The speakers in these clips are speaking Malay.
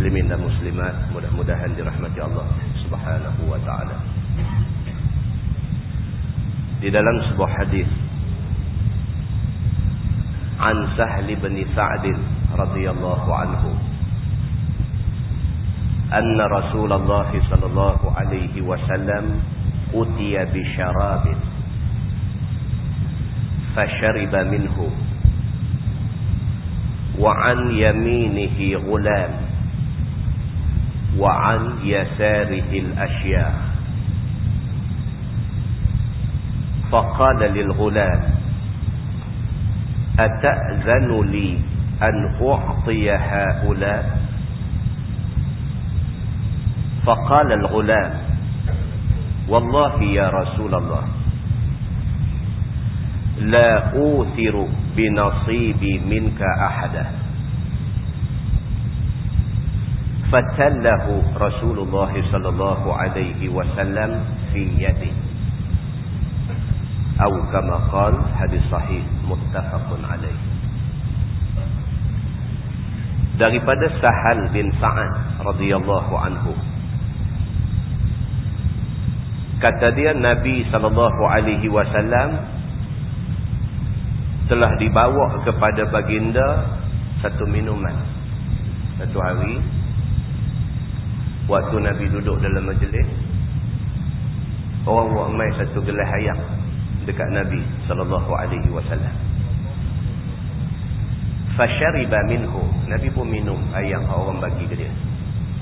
Muslimin dan muslimat mudah-mudahan dirahmati Allah Subhanahu wa taala. Di dalam sebuah hadis An Sahl bin Sa'd radhiyallahu anhu anna Rasulullah sallallahu alaihi wasallam utiya bi sharab fashariba minhu wa an yaminihi ghulam وعن يساره الأشياء. فقال للغلام أتأذن لي أن أعطي هؤلاء؟ فقال الغلام والله يا رسول الله لا أوثر بنصيبي منك أحدا. fatallahu Rasulullah sallallahu alaihi wasallam fi yadi. Atau kama qal hadis sahih muttafaqun alaihi. Daripada Sahal bin Sa'ad radhiyallahu anhu. Kata dia Nabi sallallahu alaihi wasallam telah dibawa kepada baginda satu minuman satu hari Waktu Nabi duduk dalam majlis Orang buat main satu gelas ayam Dekat Nabi wasallam. Fashariba minhu. Nabi pun minum ayam orang bagi ke dia.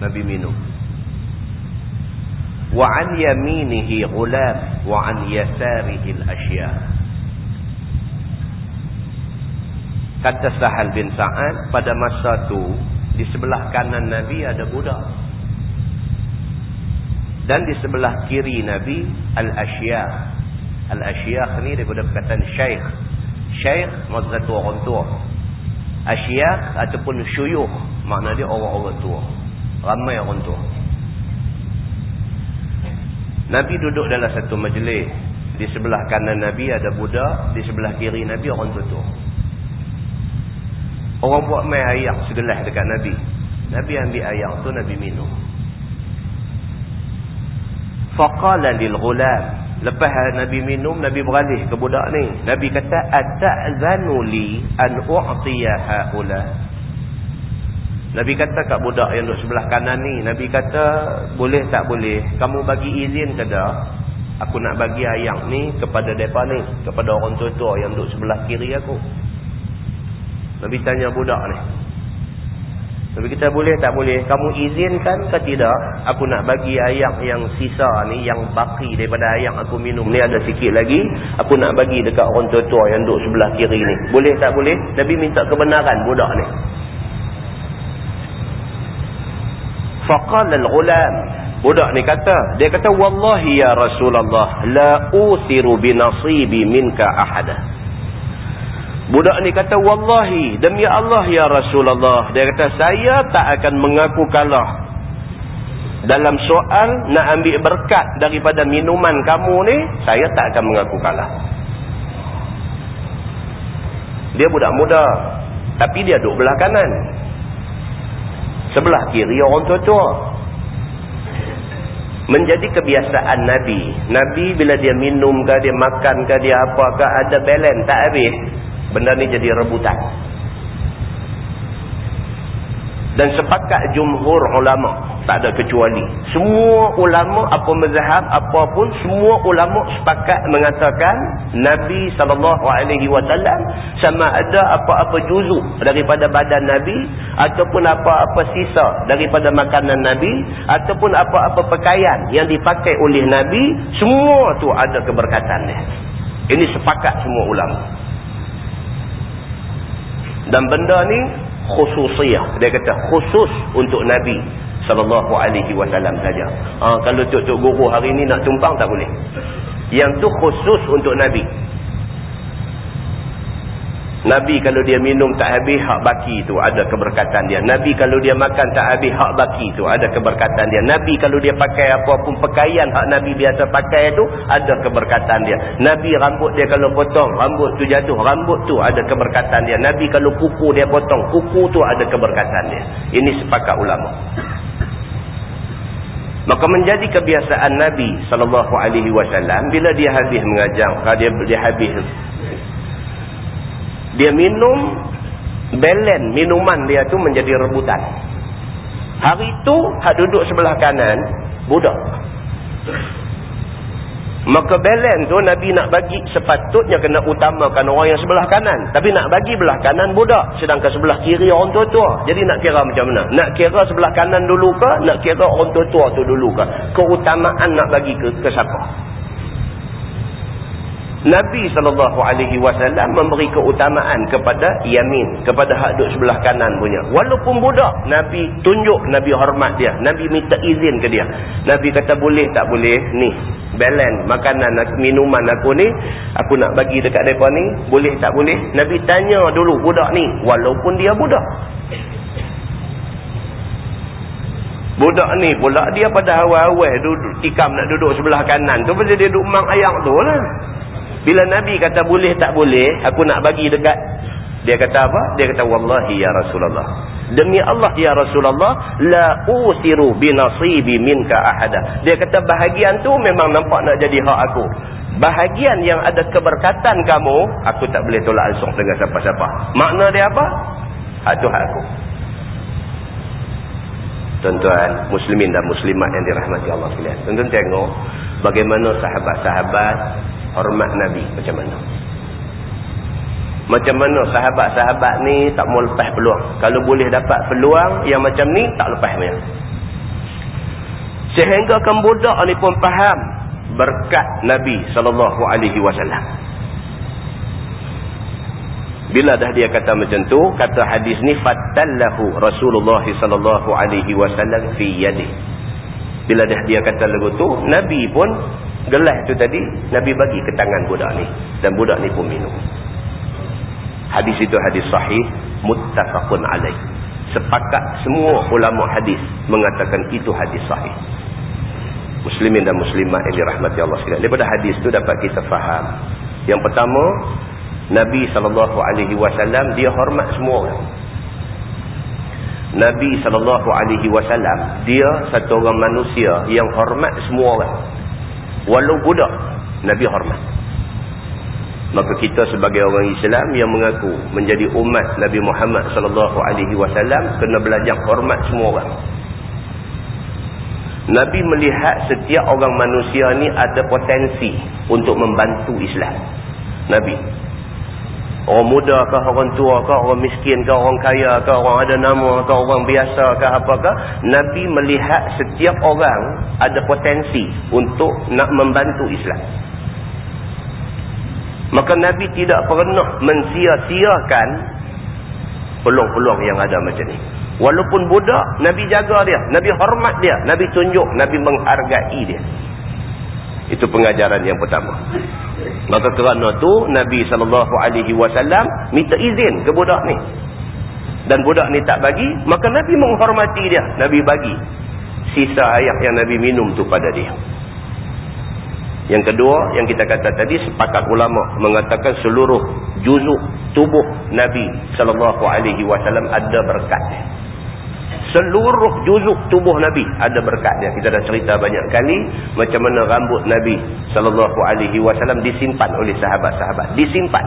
Nabi minum. Wa an yaminihi gulam Wa an yasarihi al-ashya. Kata Sahal bin Sa'ad Pada masa tu Di sebelah kanan Nabi ada budak dan di sebelah kiri Nabi Al-Asyikh Al-Asyikh ni daripada perkataan Syekh Syekh maksudnya tua orang tua. Asyikh ataupun syuyuh makna dia orang-orang tua. Ramai orang tua. Nabi duduk dalam satu majlis. Di sebelah kanan Nabi ada budak di sebelah kiri Nabi orang tua orang buat main ayak segelas dekat Nabi. Nabi ambil ayak tu Nabi minum faqala lil ghulam. Lepas nabi minum nabi beralih ke budak ni. Nabi kata ata'zanu li an u'tiya haula. Nabi kata kat budak yang duduk sebelah kanan ni nabi kata boleh tak boleh? Kamu bagi izin ke tak? Aku nak bagi ayam ni kepada depa ni kepada orang tua-tua yang duduk sebelah kiri aku. Nabi tanya budak ni tapi kita boleh tak boleh? Kamu izinkan ke tidak? Aku nak bagi ayak yang sisa ni, yang baki daripada ayak aku minum ni ada sikit lagi. Aku nak bagi dekat orang tua-tua yang duduk sebelah kiri ni. Boleh tak boleh? Nabi minta kebenaran budak ni. Faqal al-ghulam. Budak ni kata, dia kata, Wallahi ya Rasulullah, la uthiru binasibi minka ahadah. Budak ni kata, Wallahi, demi Allah ya Rasulullah. Dia kata, saya tak akan mengaku kalah. Dalam soal nak ambil berkat daripada minuman kamu ni, saya tak akan mengaku kalah. Dia budak muda. Tapi dia duduk belah kanan. Sebelah kiri orang tua-tua. Menjadi kebiasaan Nabi. Nabi bila dia minum ke, dia makan ke, dia apa ke, ada balance, tak habis benda ni jadi rebutan. Dan sepakat jumhur ulama tak ada kecuali. Semua ulama apa mazhab apapun semua ulama sepakat mengatakan Nabi SAW sama ada apa-apa juzuk daripada badan Nabi ataupun apa-apa sisa daripada makanan Nabi ataupun apa-apa pakaian yang dipakai oleh Nabi semua tu ada keberkatannya ini sepakat semua ulama dan benda ni khususiyah dia kata khusus untuk Nabi sallallahu alaihi wasallam saja. Ha, kalau tok-tok guru hari ni nak tumpang tak boleh. Yang tu khusus untuk nabi. Nabi kalau dia minum tak habis hak baki tu ada keberkatan dia. Nabi kalau dia makan tak habis hak baki tu ada keberkatan dia. Nabi kalau dia pakai apa pun pakaian hak Nabi biasa pakai tu ada keberkatan dia. Nabi rambut dia kalau potong rambut tu jatuh rambut tu ada keberkatan dia. Nabi kalau kuku dia potong kuku tu ada keberkatan dia. Ini sepakat ulama. Maka menjadi kebiasaan Nabi sallallahu alaihi wasallam bila dia habis mengajar, dia dia habis dia minum belen minuman dia tu menjadi rebutan. Hari tu hak duduk sebelah kanan budak. Maka belen tu Nabi nak bagi sepatutnya kena utamakan orang yang sebelah kanan. Tapi nak bagi belah kanan budak. Sedangkan sebelah kiri orang tua-tua. Jadi nak kira macam mana? Nak kira sebelah kanan dulu ke? Nak kira orang tua-tua tu dulu ke? Keutamaan nak bagi ke, ke siapa? Nabi SAW memberi keutamaan kepada Yamin. Kepada hak duduk sebelah kanan punya. Walaupun budak, Nabi tunjuk, Nabi hormat dia. Nabi minta izin ke dia. Nabi kata boleh tak boleh? Ni, balance makanan, minuman aku ni. Aku nak bagi dekat mereka ni. Boleh tak boleh? Nabi tanya dulu budak ni. Walaupun dia budak. Budak ni pula dia pada awal-awal duduk tikam nak duduk sebelah kanan tu. Pasal dia duduk mang ayam tu lah. Bila Nabi kata boleh tak boleh, aku nak bagi dekat. Dia kata apa? Dia kata, Wallahi ya Rasulullah. Demi Allah ya Rasulullah, la usiru binasibi minka ahada. Dia kata bahagian tu memang nampak nak jadi hak aku. Bahagian yang ada keberkatan kamu, aku tak boleh tolak langsung dengan siapa-siapa. Makna dia apa? Hak tu hak aku. Tuan-tuan, muslimin dan muslimat yang dirahmati Allah sekalian. Tuan-tuan tengok bagaimana sahabat-sahabat hormat Nabi macam mana? Macam mana sahabat-sahabat ni tak mau lepas peluang? Kalau boleh dapat peluang yang macam ni tak lepas punya. Sehingga kan budak ni pun faham berkat Nabi SAW bila dah dia kata macam tu kata hadis ni fatallahu Rasulullah wasallam fi yadi bila dah dia kata lagu tu nabi pun gelas tu tadi Nabi bagi ke tangan budak ni. Dan budak ni pun minum. Hadis itu hadis sahih muttafaqun alaih. Sepakat semua ulama hadis mengatakan itu hadis sahih. Muslimin dan muslimat yang dirahmati Allah sekalian. Daripada hadis tu dapat kita faham. Yang pertama Nabi SAW dia hormat semua orang. Nabi SAW dia satu orang manusia yang hormat semua orang walau budak Nabi hormat. Maka kita sebagai orang Islam yang mengaku menjadi umat Nabi Muhammad sallallahu alaihi wasallam kena belajar hormat semua orang. Nabi melihat setiap orang manusia ni ada potensi untuk membantu Islam. Nabi Orang muda ke, orang tua ke, orang miskin ke, orang kaya ke, orang ada nama ke, orang biasa ke, apakah. Nabi melihat setiap orang ada potensi untuk nak membantu Islam. Maka Nabi tidak pernah mensia-siakan peluang-peluang yang ada macam ni. Walaupun budak, Nabi jaga dia. Nabi hormat dia. Nabi tunjuk. Nabi menghargai dia. Itu pengajaran yang pertama. Maka kerana tu Nabi SAW minta izin ke budak ni. Dan budak ni tak bagi, maka Nabi menghormati dia. Nabi bagi sisa air yang Nabi minum tu pada dia. Yang kedua, yang kita kata tadi, sepakat ulama mengatakan seluruh juzuk tubuh Nabi SAW ada berkat seluruh juzuk tubuh Nabi ada berkat dia. Kita dah cerita banyak kali macam mana rambut Nabi sallallahu alaihi wasallam disimpan oleh sahabat-sahabat. Disimpan.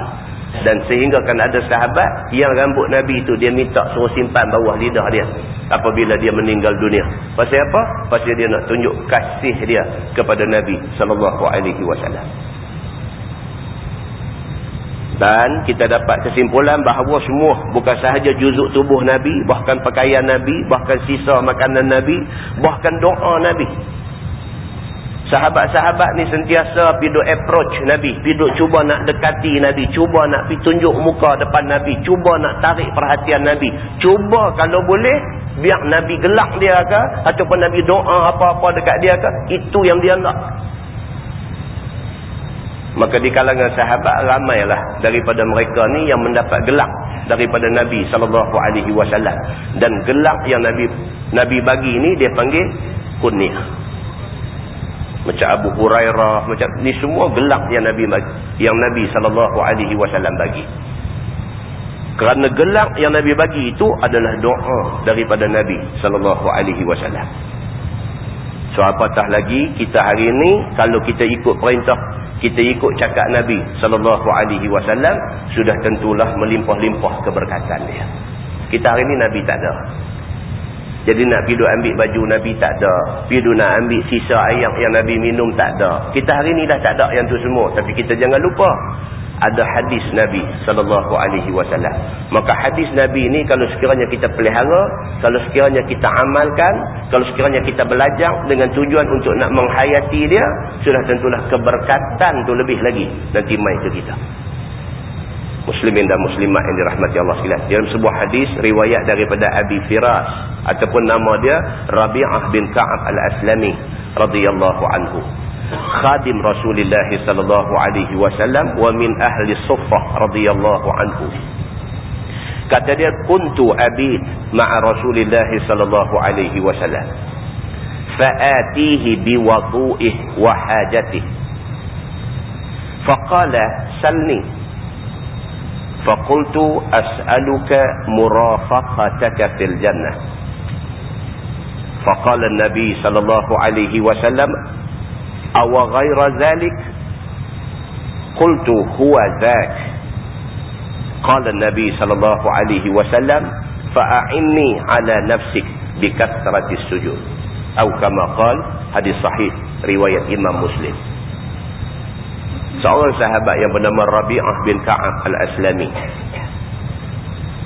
Dan sehingga kan ada sahabat yang rambut Nabi itu dia minta suruh simpan bawah lidah dia. Apabila dia meninggal dunia. Pasal apa? Pasal dia nak tunjuk kasih dia kepada Nabi SAW. Dan kita dapat kesimpulan bahawa semua bukan sahaja juzuk tubuh Nabi. Bahkan pakaian Nabi. Bahkan sisa makanan Nabi. Bahkan doa Nabi. Sahabat-sahabat ni sentiasa piduk approach Nabi. Piduk cuba nak dekati Nabi. Cuba nak pi tunjuk muka depan Nabi. Cuba nak tarik perhatian Nabi. Cuba kalau boleh. Biar Nabi gelak dia ke. Ataupun Nabi doa apa-apa dekat dia ke. Itu yang dia nak. Maka di kalangan sahabat ramailah daripada mereka ni yang mendapat gelak daripada Nabi SAW. Dan gelak yang Nabi Nabi bagi ni dia panggil kunyah macam Abu Hurairah macam ni semua gelak yang Nabi yang Nabi sallallahu alaihi wasallam bagi. Kerana gelak yang Nabi bagi itu adalah doa daripada Nabi sallallahu alaihi wasallam. So apatah lagi kita hari ini kalau kita ikut perintah kita ikut cakap Nabi sallallahu alaihi wasallam sudah tentulah melimpah-limpah keberkatan dia kita hari ini Nabi tak ada jadi nak pergi ambil baju Nabi tak ada. Pergi nak ambil sisa air yang Nabi minum tak ada. Kita hari ni dah tak ada yang tu semua. Tapi kita jangan lupa. Ada hadis Nabi SAW. Maka hadis Nabi ni kalau sekiranya kita pelihara. Kalau sekiranya kita amalkan. Kalau sekiranya kita belajar dengan tujuan untuk nak menghayati dia. Sudah tentulah keberkatan tu lebih lagi. Nanti main ke kita muslimin dan muslimat yang dirahmati Allah sekalian. Dalam sebuah hadis riwayat daripada Abi Firas ataupun nama dia Rabi'ah bin Ka'ab al-Aslami radhiyallahu anhu. Khadim Rasulullah sallallahu alaihi wasallam wa min ahli Suffah radhiyallahu anhu. Kata dia kuntu abid ma'a Rasulullah sallallahu alaihi wasallam. Fa'atihi biwudu'ihi wa hajatihi. Faqala salni فقلت أسألك مرافقتك في الجنة فقال النبي صلى الله عليه وسلم awa ghaira zalik? Qultu huwa zak. Qala nabi sallallahu alaihi wasallam fa'inni ala nafsik نفسك بكثرة السجود أو كما قال حديث صحيح رواية إمام seorang sahabat yang bernama Rabi'ah bin Ka'ab al-Aslami.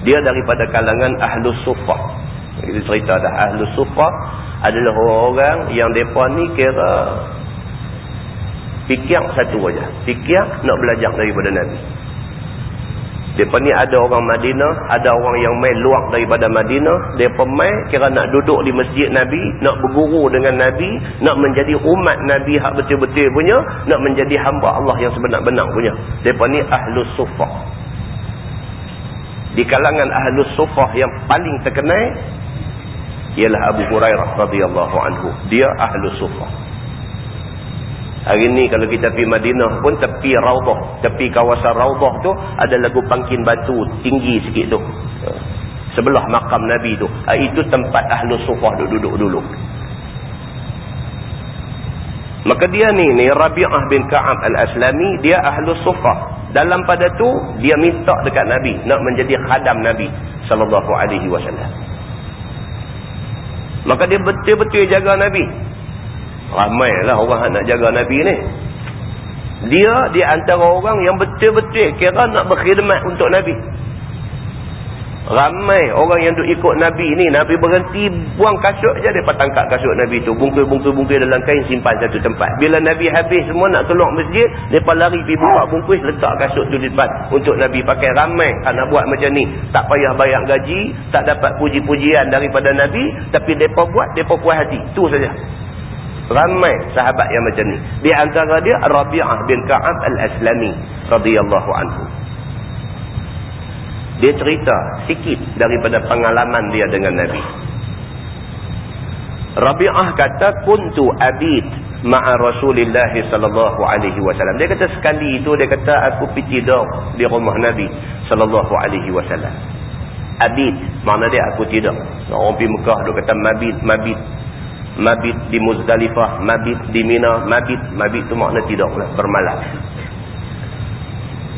Dia daripada kalangan Ahlus Sufah kita cerita dah. Ahlus Sufah adalah orang-orang yang mereka ni kira fikir satu aja. Fikir nak belajar daripada Nabi. Mereka ni ada orang Madinah, ada orang yang main luar daripada Madinah. Mereka main kira nak duduk di masjid Nabi, nak berguru dengan Nabi, nak menjadi umat Nabi hak betul-betul punya, nak menjadi hamba Allah yang sebenar-benar punya. Mereka ni Ahlus Sufah. Di kalangan Ahlus Sufah yang paling terkenal, ialah Abu Hurairah radhiyallahu anhu. Dia Ahlus Sufah. Hari ni kalau kita pergi Madinah pun tepi Raudah. Tepi kawasan Raudah tu ada lagu pangkin batu tinggi sikit tu. Sebelah makam Nabi tu. Ah, itu tempat Ahlus Sufah duduk-duduk dulu. Maka dia ni, ni Rabi'ah bin Ka'ab al-Aslami, dia Ahlus Sufah. Dalam pada tu, dia minta dekat Nabi. Nak menjadi khadam Nabi. Wasallam. Maka dia betul-betul jaga Nabi. Ramailah orang nak jaga Nabi ni. Dia di antara orang yang betul-betul kira nak berkhidmat untuk Nabi. Ramai orang yang duk ikut Nabi ni. Nabi berhenti buang kasut je. Mereka tangkap kasut Nabi tu. Bungkus-bungkus-bungkus dalam kain simpan satu tempat. Bila Nabi habis semua nak keluar masjid. Mereka lari pergi buka bungkus. Letak kasut tu di depan. Untuk Nabi pakai ramai. Nak buat macam ni. Tak payah bayar gaji. Tak dapat puji-pujian daripada Nabi. Tapi mereka buat. Mereka puas hati. Itu saja. Ramai sahabat yang macam ni. Di antara dia Rabi'ah bin Ka'ab al-Aslami radhiyallahu anhu. Dia cerita sikit daripada pengalaman dia dengan Nabi. Rabi'ah kata kuntu abid ma'a Rasulillah sallallahu alaihi wasallam. Dia kata sekali itu dia kata aku tidur di rumah Nabi sallallahu alaihi wasallam. Abid makna dia aku tidur. Orang pergi Mekah dia kata mabit mabit mabit di Muzdalifah, mabit di Mina, mabit, mabit tu makna tidaklah bermalam.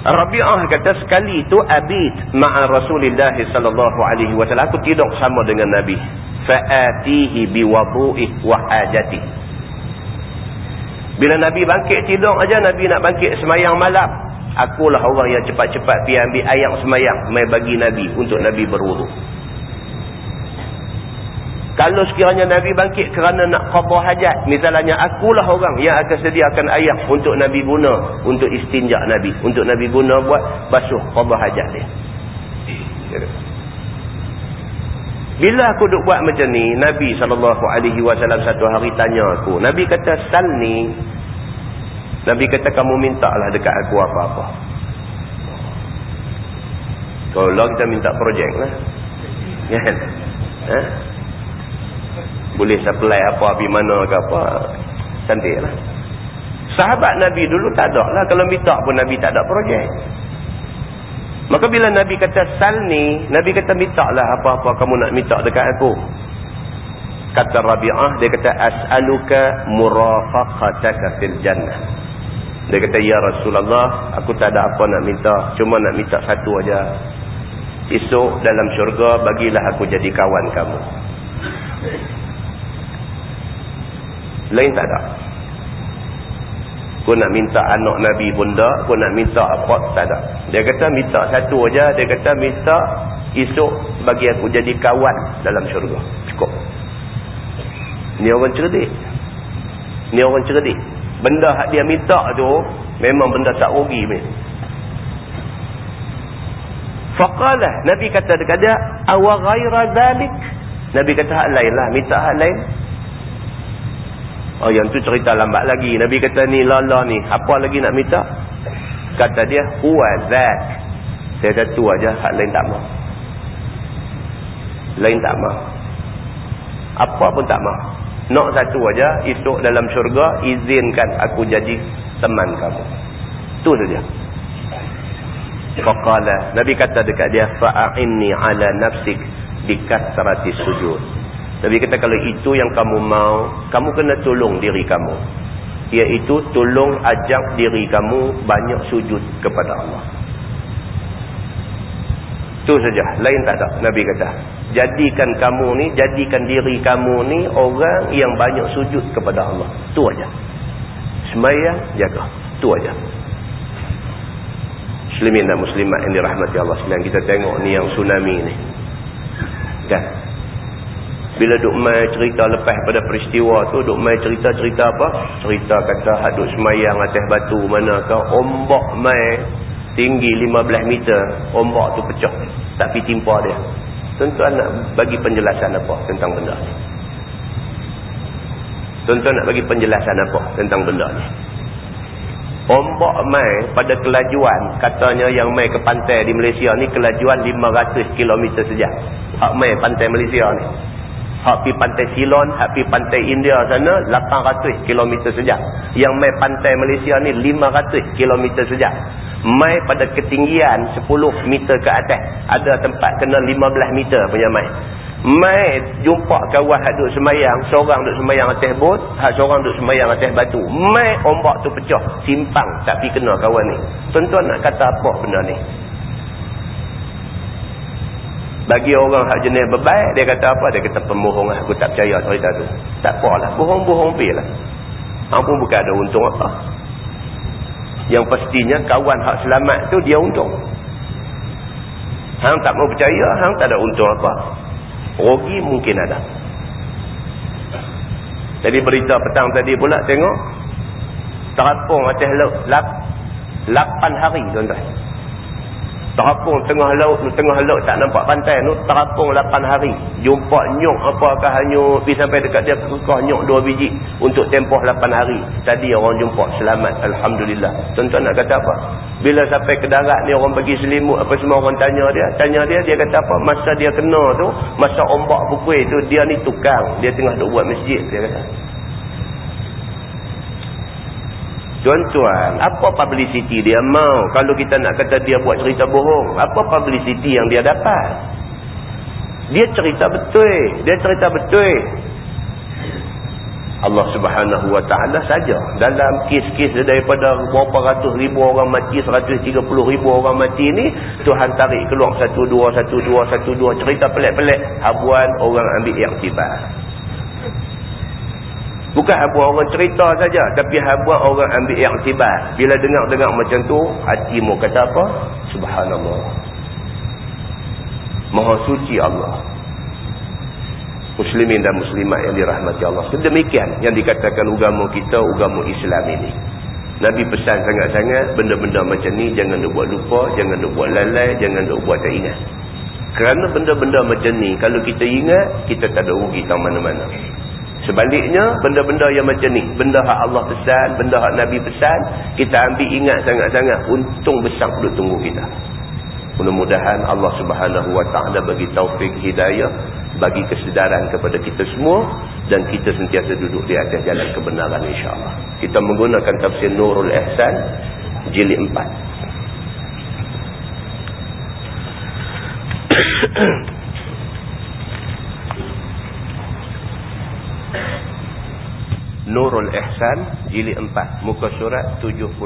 Rabi'ah kata sekali tu abid ma'a Rasulullah sallallahu alaihi wasallam aku tidur sama dengan Nabi. Fa'atihi biwudu'i wa hajati. Bila Nabi bangkit tidur aja Nabi nak bangkit semayang malam. Akulah orang yang cepat-cepat pergi ambil ayam semayang mai bagi Nabi untuk Nabi berwuduk. Kalau sekiranya Nabi bangkit kerana nak khabar hajat. Misalnya akulah orang yang akan sediakan ayam untuk Nabi guna. Untuk istinjak Nabi. Untuk Nabi guna buat basuh khabar hajat dia. Bila aku duk buat macam ni. Nabi SAW satu hari tanya aku. Nabi kata sal ni. Nabi kata kamu minta lah dekat aku apa-apa. Kalau kita minta projek lah. Kan? Ha? Boleh supply apa pergi mana ke apa. Cantik lah sahabat Nabi dulu tak ada lah. Kalau minta pun Nabi tak ada projek. Maka bila Nabi kata sal ni Nabi kata minta lah apa-apa kamu nak minta dekat aku. Kata Rabi'ah dia kata as'aluka murafaqataka fil jannah. Dia kata ya Rasulullah aku tak ada apa nak minta. Cuma nak minta satu aja. Esok dalam syurga bagilah aku jadi kawan kamu lain tak ada. Kau nak minta anak Nabi bunda, kau nak minta apa, tak ada. Dia kata minta satu aja, dia kata minta esok bagi aku jadi kawan dalam syurga. Cukup. Ni orang cerdik. Ni orang cerdik. Benda hak dia minta tu, memang benda tak rugi. Faqalah, Nabi kata dekat dia, awa ghaira dhalik. Nabi kata hak lain lah, minta hak lain. Oh yang tu cerita lambat lagi. Nabi kata ni lala ni. Apa lagi nak minta? Kata dia huwa that. Saya kata tu aja hak lain tak mau. Lain tak mau. Apa pun tak mau. Nak satu aja esok dalam syurga izinkan aku jadi teman kamu. Tu saja. Faqala Nabi kata dekat dia fa'inni ala nafsik bikathrati sujud. Nabi kata kalau itu yang kamu mau, kamu kena tolong diri kamu. Iaitu tolong ajak diri kamu banyak sujud kepada Allah. Itu saja. Lain tak ada. Nabi kata. Jadikan kamu ni, jadikan diri kamu ni orang yang banyak sujud kepada Allah. Itu aja. Semayang, jaga. Itu aja. Muslimin dan muslimat yang dirahmati Allah sekalian. Kita tengok ni yang tsunami ni. Kan? Bila duk mai cerita lepas pada peristiwa tu, duk mai cerita-cerita apa? Cerita kata hadut semayang atas batu mana ke, ombak mai tinggi 15 meter, ombak tu pecah. Tak pergi timpa dia. Tuan-tuan nak bagi penjelasan apa tentang benda ni? Tuan-tuan nak bagi penjelasan apa tentang benda ni? Ombak mai pada kelajuan, katanya yang mai ke pantai di Malaysia ni kelajuan 500 km saja. Hak mai pantai Malaysia ni. Hak pi pantai Silon, hak pi pantai India sana 800 km saja. Yang mai pantai Malaysia ni 500 km saja. Mai pada ketinggian 10 meter ke atas. Ada tempat kena 15 meter punya mai. Mai jumpa kawan hak duduk semayang, seorang duduk semayang atas bot, hak seorang duduk semayang atas batu. Mai ombak tu pecah, simpang tak pi kena kawan ni. Tuan-tuan nak kata apa benda ni? Bagi orang hak jenis berbaik, dia kata apa? Dia kata pembohong lah. Aku tak percaya cerita tu. Tak apalah. Bohong-bohong lah. Hang pun bukan ada untung apa. Yang pastinya kawan hak selamat tu dia untung. Hang tak mau percaya, hang tak ada untung apa. Rogi mungkin ada. Jadi berita petang tadi pula tengok. Terapung atas laut. 8 hari tuan-tuan terapung tengah laut tu tengah laut tak nampak pantai tu terapung 8 hari. Jumpa nyok apakah hanya pergi sampai dekat dia kekah nyok 2 biji untuk tempoh 8 hari. Tadi orang jumpa selamat Alhamdulillah. Tuan-tuan nak kata apa? Bila sampai ke darat ni orang bagi selimut apa semua orang tanya dia tanya dia dia kata apa? Masa dia kena tu masa ombak pukul tu dia ni tukang. Dia tengah duk buat masjid dia kata Tuan-tuan, apa publicity dia mau? Kalau kita nak kata dia buat cerita bohong, apa publicity yang dia dapat? Dia cerita betul. Dia cerita betul. Allah subhanahu wa ta'ala saja. Dalam kes-kes daripada berapa ratus ribu orang mati, seratus tiga puluh ribu orang mati ni, Tuhan tarik keluar satu dua, satu dua, satu dua, cerita pelik-pelik. Habuan orang ambil tiba. Bukan habuan orang cerita saja, tapi habuan orang ambil tiba. Bila dengar-dengar macam tu, hatimu kata apa? Subhanallah. Maha suci Allah muslimin dan muslimat yang dirahmati Allah. Sedemikian yang dikatakan agama kita, agama Islam ini. Nabi pesan sangat-sangat benda-benda macam ni jangan duk buat lupa, jangan duk buat lalai, jangan duk buat tak ingat. Kerana benda-benda macam ni kalau kita ingat, kita tak ada rugi tahu mana-mana. Sebaliknya, benda-benda yang macam ni, benda hak Allah pesan, benda hak Nabi pesan, kita ambil ingat sangat-sangat, untung besar duk tunggu kita. Mudah-mudahan Allah Subhanahu Wa Taala bagi taufik hidayah bagi kesedaran kepada kita semua dan kita sentiasa duduk di atas jalan kebenaran insya-Allah. Kita menggunakan tafsir Nurul Ihsan jilid 4. Nurul Ihsan jilid 4 muka surat 72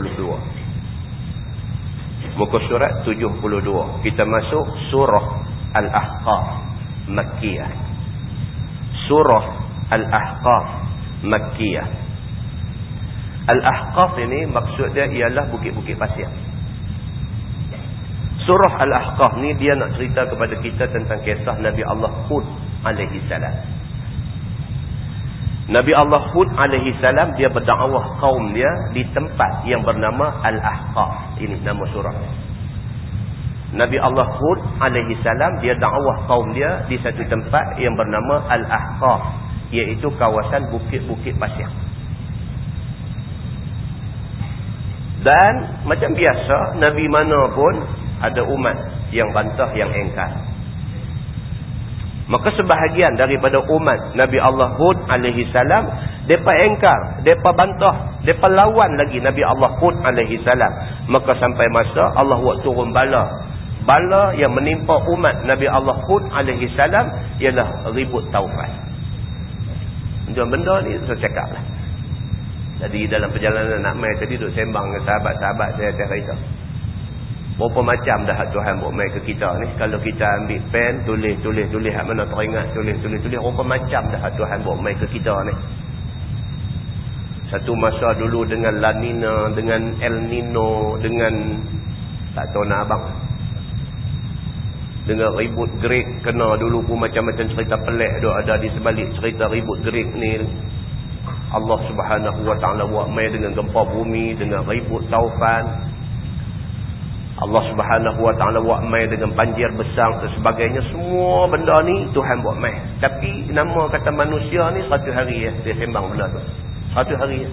muka surat 72 kita masuk surah al-ahqaf makkiyah. Surah al-ahqaf makkiyah. Al-ahqaf ini maksudnya ialah bukit-bukit pasir. Surah al-ahqaf ni dia nak cerita kepada kita tentang kisah Nabi Allah Hud alaihi salam Nabi Allah Hud alaihi salam dia berdakwah kaum dia di tempat yang bernama Al-Ahqaf. Ini nama surah. Nabi Allah Hud alaihi salam dia dakwah kaum dia di satu tempat yang bernama Al-Ahqaf, iaitu kawasan bukit-bukit pasir. Dan macam biasa nabi mana pun ada umat yang bantah yang engkar. Maka sebahagian daripada umat Nabi Allah Hud alaihi salam depa engkar, depa bantah, depa lawan lagi Nabi Allah Hud alaihi salam. Maka sampai masa Allah buat turun bala. Bala yang menimpa umat Nabi Allah Hud alaihi salam ialah ribut taufan. Macam benda ni saya cakaplah. Jadi dalam perjalanan nak mai tadi duk sembang dengan sahabat-sahabat saya atas kereta. Berapa macam dah Tuhan buat main ke kita ni. Kalau kita ambil pen, tulis, tulis, tulis. Hak mana teringat, tulis, tulis, tulis. Berapa macam dah Tuhan buat main ke kita ni. Satu masa dulu dengan La Nina, dengan El Nino, dengan tak tahu nak abang. Dengan ribut Greek, kena dulu pun macam-macam cerita pelik tu ada di sebalik cerita ribut Greek ni. Allah subhanahu wa ta'ala buat main dengan gempa bumi, dengan ribut taufan. Allah subhanahu wa ta'ala buat mai dengan banjir besar dan sebagainya. Semua benda ni Tuhan buat mai. Tapi nama kata manusia ni satu hari ya. Dia sembang benda tu. Satu hari ya.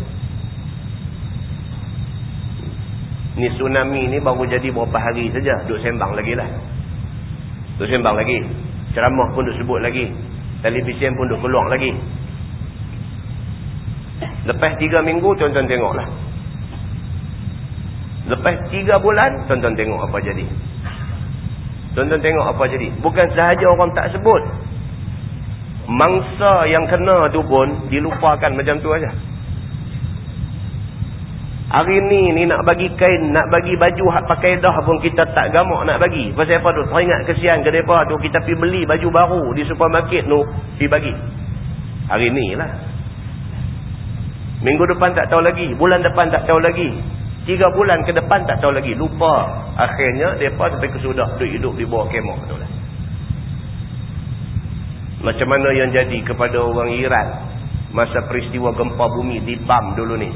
Ni tsunami ni baru jadi berapa hari saja. Duk sembang lagi lah. Duk sembang lagi. Ceramah pun duk sebut lagi. Televisyen pun duk keluar lagi. Lepas tiga minggu tuan-tuan tengoklah. Lepas tiga bulan, tuan-tuan tengok apa jadi. Tuan-tuan tengok apa jadi. Bukan sahaja orang tak sebut. Mangsa yang kena tu pun dilupakan macam tu aja. Hari ni ni nak bagi kain, nak bagi baju hak pakai dah pun kita tak gamak nak bagi. Pasal apa tu? Teringat kesian ke mereka tu kita pergi beli baju baru di supermarket tu, pergi bagi. Hari ni lah. Minggu depan tak tahu lagi. Bulan depan tak tahu lagi. Tiga bulan ke depan tak tahu lagi. Lupa. Akhirnya, mereka sampai kesudah. Hidup di bawah kemah. Betul lah. Macam mana yang jadi kepada orang Iran. Masa peristiwa gempa bumi di BAM dulu ni.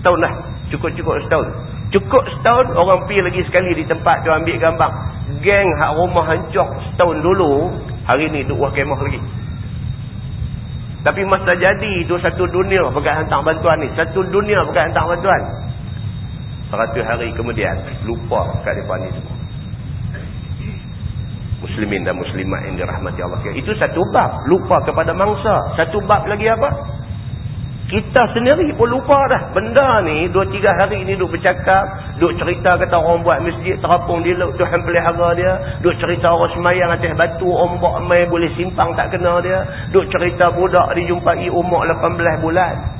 Setahun lah. Cukup-cukup setahun. Cukup setahun, orang pergi lagi sekali di tempat tu ambil gambar. Geng hak rumah hancur setahun dulu. Hari ni duduk bawah kemah lagi. Tapi masa jadi itu satu dunia pegang hantar bantuan ni. Satu dunia pegang hantar bantuan. Seratus hari kemudian lupa kat depan ni semua. Muslimin dan muslimat yang dirahmati Allah. Itu satu bab. Lupa kepada mangsa. Satu bab lagi apa? kita sendiri pun lupa dah. Benda ni, dua tiga hari ni duk bercakap, duk cerita kata orang buat masjid terapung di laut, Tuhan pelihara dia. Duk cerita orang semayang atas batu, ombak main boleh simpang tak kena dia. Duk cerita budak dijumpai umur 18 bulan.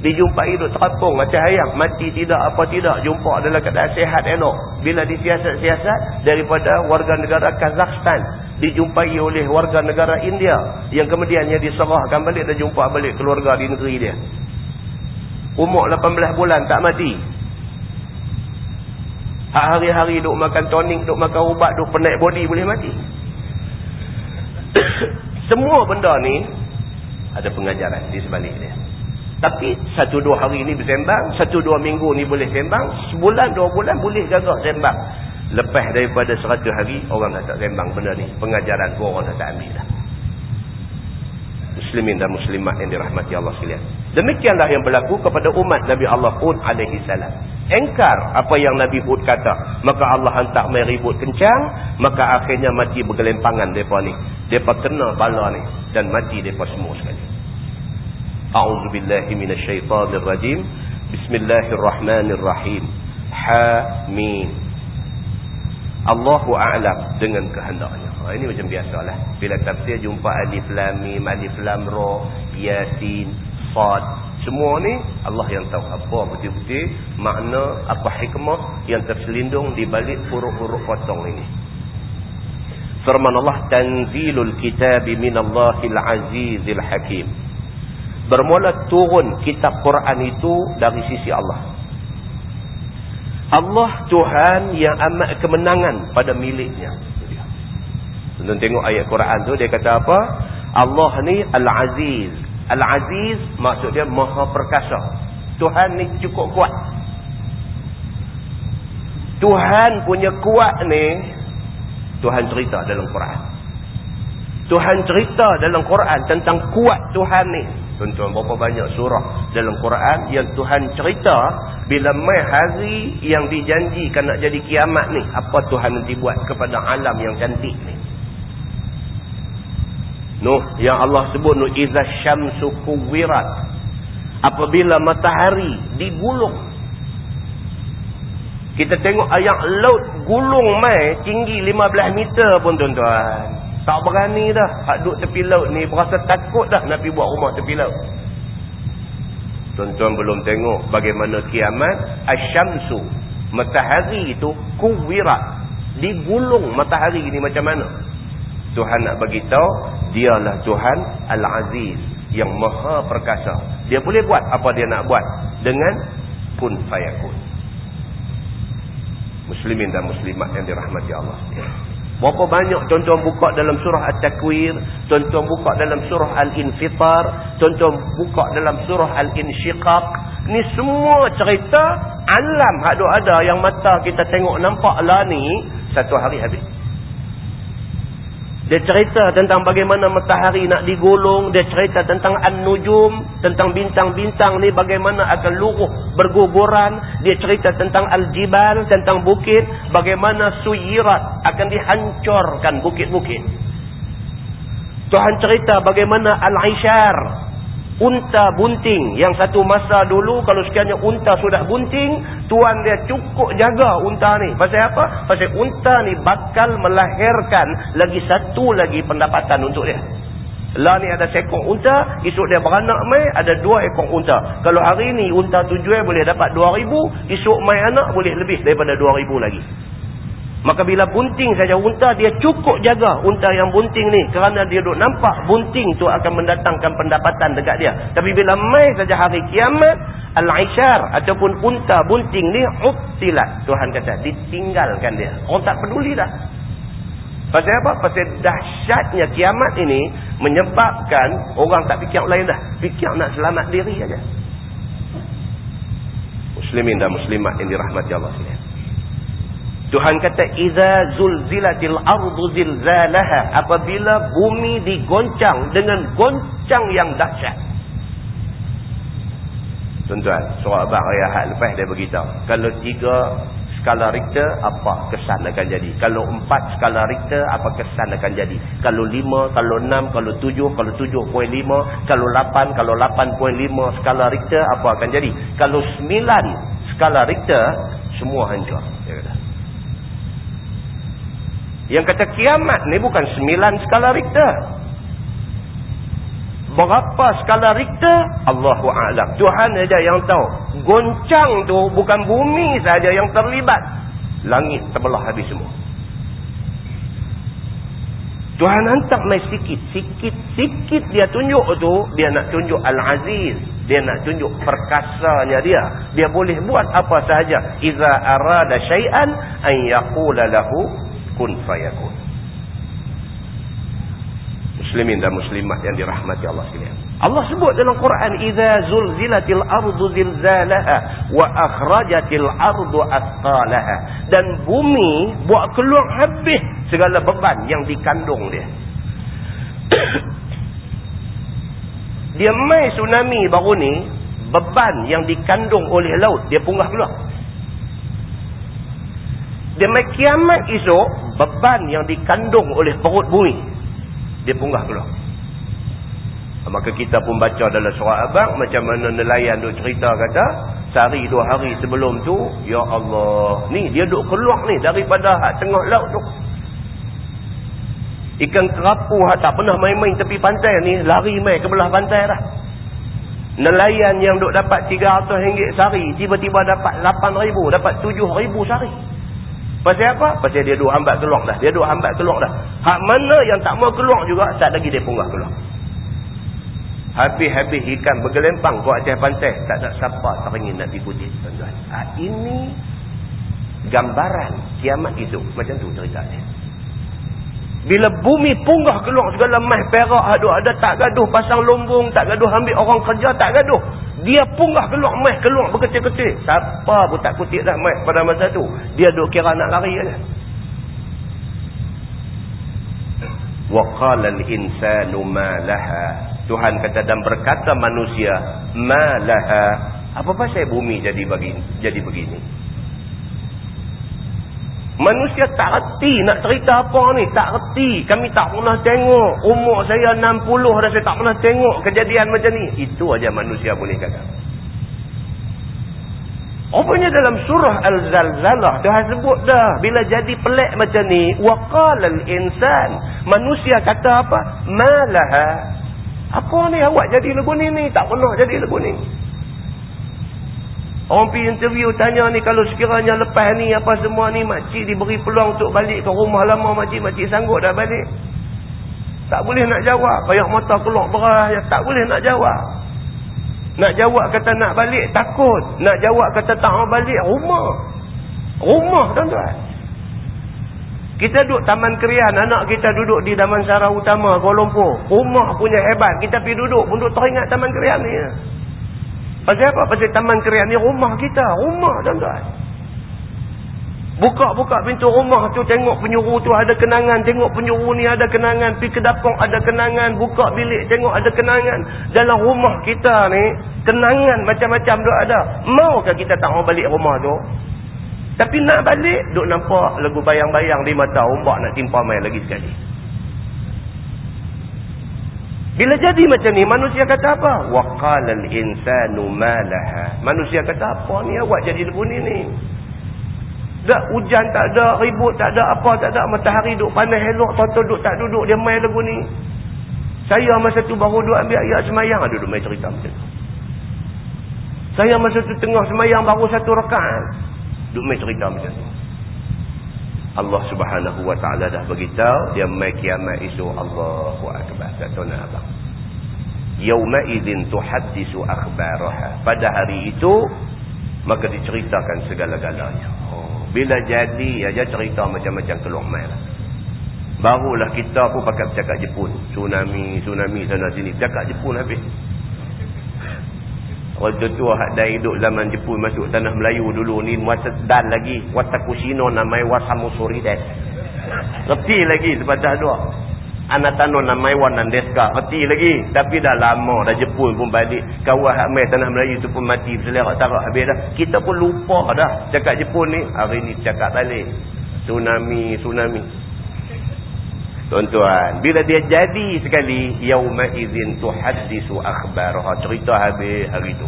Dijumpai duk terapung macam ayam, mati tidak apa tidak, jumpa adalah keadaan sehat elok. Bila disiasat-siasat daripada warga negara Kazakhstan dijumpai oleh warga negara India yang kemudiannya diserahkan balik dan jumpa balik keluarga di negeri dia. Umur 18 bulan tak mati. Hari-hari duk makan tonik duk makan ubat duk penaik body boleh mati. Semua benda ni ada pengajaran di sebalik dia tapi satu dua hari ni bersembang satu dua minggu ni boleh sembang sebulan dua bulan boleh gagak sembang Lepas daripada seratus hari, orang dah tak sembang benda ni. Pengajaran pun orang dah tak ambil dah. Muslimin dan muslimat yang dirahmati Allah sekalian. Demikianlah yang berlaku kepada umat Nabi Allah Hud alaihi salam. Engkar apa yang Nabi Hud kata. Maka Allah hantar main ribut kencang. Maka akhirnya mati bergelempangan mereka ni. Mereka kena bala ni. Dan mati mereka semua sekali. A'udzubillahiminasyaitanirrajim. Bismillahirrahmanirrahim. Ha-min. Allahu a'lam dengan kehendaknya. Ha, ini macam biasalah. Bila tafsir jumpa alif lam mim, alif lam ra, yasin, sad, semua ni Allah yang tahu apa betul-betul makna apa hikmah yang terselindung di balik huruf-huruf potong ini. Firman Allah tanzilul kitab minallahil azizil hakim. Bermula turun kitab Quran itu dari sisi Allah. Allah Tuhan yang amat kemenangan pada miliknya. Tuan tengok ayat Quran tu dia kata apa? Allah ni Al-Aziz. Al-Aziz maksud dia maha perkasa. Tuhan ni cukup kuat. Tuhan punya kuat ni Tuhan cerita dalam Quran. Tuhan cerita dalam Quran tentang kuat Tuhan ni. Tuan-tuan, berapa banyak surah dalam Quran yang Tuhan cerita bila mai hari yang dijanjikan nak jadi kiamat ni. Apa Tuhan nanti buat kepada alam yang cantik ni. Nuh, yang Allah sebut Nuh, Iza syamsu kuwirat. Apabila matahari digulung. Kita tengok ayat laut gulung mai tinggi 15 meter pun tuan-tuan. Tak berani dah. Hak duduk tepi laut ni berasa takut dah nak pergi buat rumah tepi laut. Tuan-tuan belum tengok bagaimana kiamat. Asyamsu. Matahari itu kuwirat. Digulung matahari ni macam mana. Tuhan nak bagi tahu dialah Tuhan Al-Aziz yang maha perkasa. Dia boleh buat apa dia nak buat dengan kun fayakun. Muslimin dan muslimat yang dirahmati Allah. Berapa banyak tuan-tuan buka dalam surah At-Takwir, tuan-tuan buka dalam surah Al-Infitar, tuan-tuan buka dalam surah Al-Insyiqaq. Ni semua cerita alam ada yang mata kita tengok nampak lah ni satu hari habis. Dia cerita tentang bagaimana matahari nak digolong. Dia cerita tentang An-Nujum. Tentang bintang-bintang ni bagaimana akan luruh berguguran. Dia cerita tentang Al-Jibal. Tentang bukit. Bagaimana Suyirat akan dihancurkan bukit-bukit. Tuhan cerita bagaimana Al-Ishar unta bunting. Yang satu masa dulu kalau sekiranya unta sudah bunting tuan dia cukup jaga unta ni. Pasal apa? pasal unta ni bakal melahirkan lagi satu lagi pendapatan untuk dia. Lah ni ada sekong unta esok dia beranak mai ada dua ekor unta. Kalau hari ni unta tu jual boleh dapat dua ribu esok mai anak boleh lebih daripada dua ribu lagi Maka bila bunting saja unta, dia cukup jaga unta yang bunting ni. Kerana dia duk nampak bunting tu akan mendatangkan pendapatan dekat dia. Tapi bila mai saja hari kiamat, Al-Ishar ataupun unta bunting ni, Utilat. Tuhan kata, ditinggalkan dia. Orang tak peduli dah. Pasal apa? Pasal dahsyatnya kiamat ini menyebabkan orang tak fikir lain dah. Fikir nak selamat diri saja. Muslimin dan muslimat yang dirahmati Allah sekalian. Tuhan kata iza zulzilatil ardu zilzalaha apabila bumi digoncang dengan goncang yang dahsyat. Tuan-tuan, surah Al-Baqarah lepas dia beritahu, kalau tiga skala Richter apa kesan akan jadi? Kalau empat skala Richter apa kesan akan jadi? Kalau lima kalau enam kalau tujuh kalau tujuh poin lima kalau lapan kalau lapan poin lima skala Richter apa akan jadi? Kalau sembilan skala Richter semua hancur dia kata yang kata kiamat ni bukan sembilan skala Richter. Berapa skala Richter? Allahu a'lam. Tuhan saja yang tahu. Goncang tu bukan bumi saja yang terlibat. Langit terbelah habis semua. Tuhan hantar mai sikit sikit sikit dia tunjuk tu dia nak tunjuk al-aziz. Dia nak tunjuk perkasanya dia. Dia boleh buat apa sahaja iza arada syai'an an yaqula lahu kun fayakun muslimin dan muslimat yang dirahmati Allah sekalian. Allah sebut dalam Quran idza zulzilatil ardu zilzalaha wa akhrajatil ardu athqalaha dan bumi buat keluar habis segala beban yang dikandung dia. dia mai tsunami baru ni beban yang dikandung oleh laut dia punggah keluar. Dia mai kiamat esok beban yang dikandung oleh perut bumi dia punggah keluar. Maka kita pun baca dalam surat abang macam mana nelayan duk cerita kata sehari dua hari sebelum tu ya Allah ni dia duk keluar ni daripada tengah laut tu. Ikan kerapu tak pernah main-main tepi pantai ni lari main ke belah pantai dah. Nelayan yang duk dapat 300 ringgit sehari tiba-tiba dapat 8 ribu dapat 7 ribu sehari Pasal apa? Pasal dia duk hambat keluar dah. Dia duk hambat keluar dah. Hak mana yang tak mau keluar juga, tak lagi dia punggah keluar. Habis-habis ikan bergelempang ke atas pantai, tak ada siapa teringin nak diputin. Ha, ini gambaran kiamat itu. Macam tu cerita dia. Bila bumi punggah keluar segala mah perak aduh ada tak gaduh pasang lombong, tak gaduh ambil orang kerja, tak gaduh. Dia punggah keluar mah keluar berkecil-kecil. Siapa pun tak kutip dah mah pada masa tu. Dia duk kira nak lari aja. Wa qala al-insanu ma laha. Tuhan kata dan berkata manusia, ma laha. Apa pasal bumi jadi begini? Jadi begini. Manusia tak reti nak cerita apa ni. Tak reti. Kami tak pernah tengok. Umur saya 60 dah saya tak pernah tengok kejadian macam ni. Itu aja manusia boleh kata. Rupanya dalam surah Al-Zalzalah. Tuhan sebut dah. Bila jadi pelik macam ni. Waqal al-insan. Manusia kata apa? Malaha. Apa ni awak jadi lebu ni ni? Tak pernah jadi lebu ni. Orang pergi interview tanya ni kalau sekiranya lepas ni apa semua ni makcik diberi peluang untuk balik ke rumah lama makcik, makcik sanggup dah balik. Tak boleh nak jawab. Payah mata keluar berah. Ya, tak boleh nak jawab. Nak jawab kata nak balik takut. Nak jawab kata tak mau balik rumah. Rumah tuan-tuan. Kita duduk Taman Kerian. Anak kita duduk di Damansara Utama Kuala Lumpur. Rumah punya hebat. Kita pergi duduk pun duduk teringat Taman Kerian ni. Ya. Pasal apa? Pasal taman kriat ni rumah kita. Rumah tuan-tuan. Buka-buka pintu rumah tu tengok penyuruh tu ada kenangan. Tengok penyuruh ni ada kenangan. Pergi ke dapur ada kenangan. Buka bilik tengok ada kenangan. Dalam rumah kita ni kenangan macam-macam tu ada. Maukah kita tak mau balik rumah tu? Tapi nak balik duk nampak lagu bayang-bayang di mata ombak nak timpa main lagi sekali. Bila jadi macam ni, manusia kata apa? وَقَالَ الْإِنسَانُ مَالَهَا Manusia kata apa ni awak jadi lebu ni ni? Tak hujan tak ada, ribut tak ada, apa tak ada. Matahari duduk panas elok, tonton duduk tak duduk, dia main lebu ni. Saya masa tu baru duduk ambil ayat semayang, duduk main cerita macam tu. Saya masa tu tengah semayang baru satu rekaan. Duduk main cerita macam tu. Allah subhanahu wa ta'ala dah beritahu dia mai kiamat isu Allahu akbar. Tak tahu nak apa. Yauma idzin tuhaddisu akhbaraha. Pada hari itu maka diceritakan segala-galanya. Oh, bila jadi aja cerita macam-macam keluar mai lah. barulah kita pun pakai bercakap Jepun. Tsunami tsunami sana sini bercakap Jepun habis Waktu tu hak dah hidup zaman Jepun masuk tanah Melayu dulu ni masa dan lagi watakushino namai wasamusuri des. Reti lagi sepadah dua. Anatano namai wanan deska. Reti lagi. Tapi dah lama. Dah Jepun pun balik. Kawah Hamai Tanah Melayu tu pun mati. Selerak tarak habis dah. Kita pun lupa dah. Cakap Jepun ni. Hari ni cakap balik. Tsunami. Tsunami. Tuan-tuan. Bila dia jadi sekali. Yawma izin tuhadisu akhbar. Cerita habis hari tu.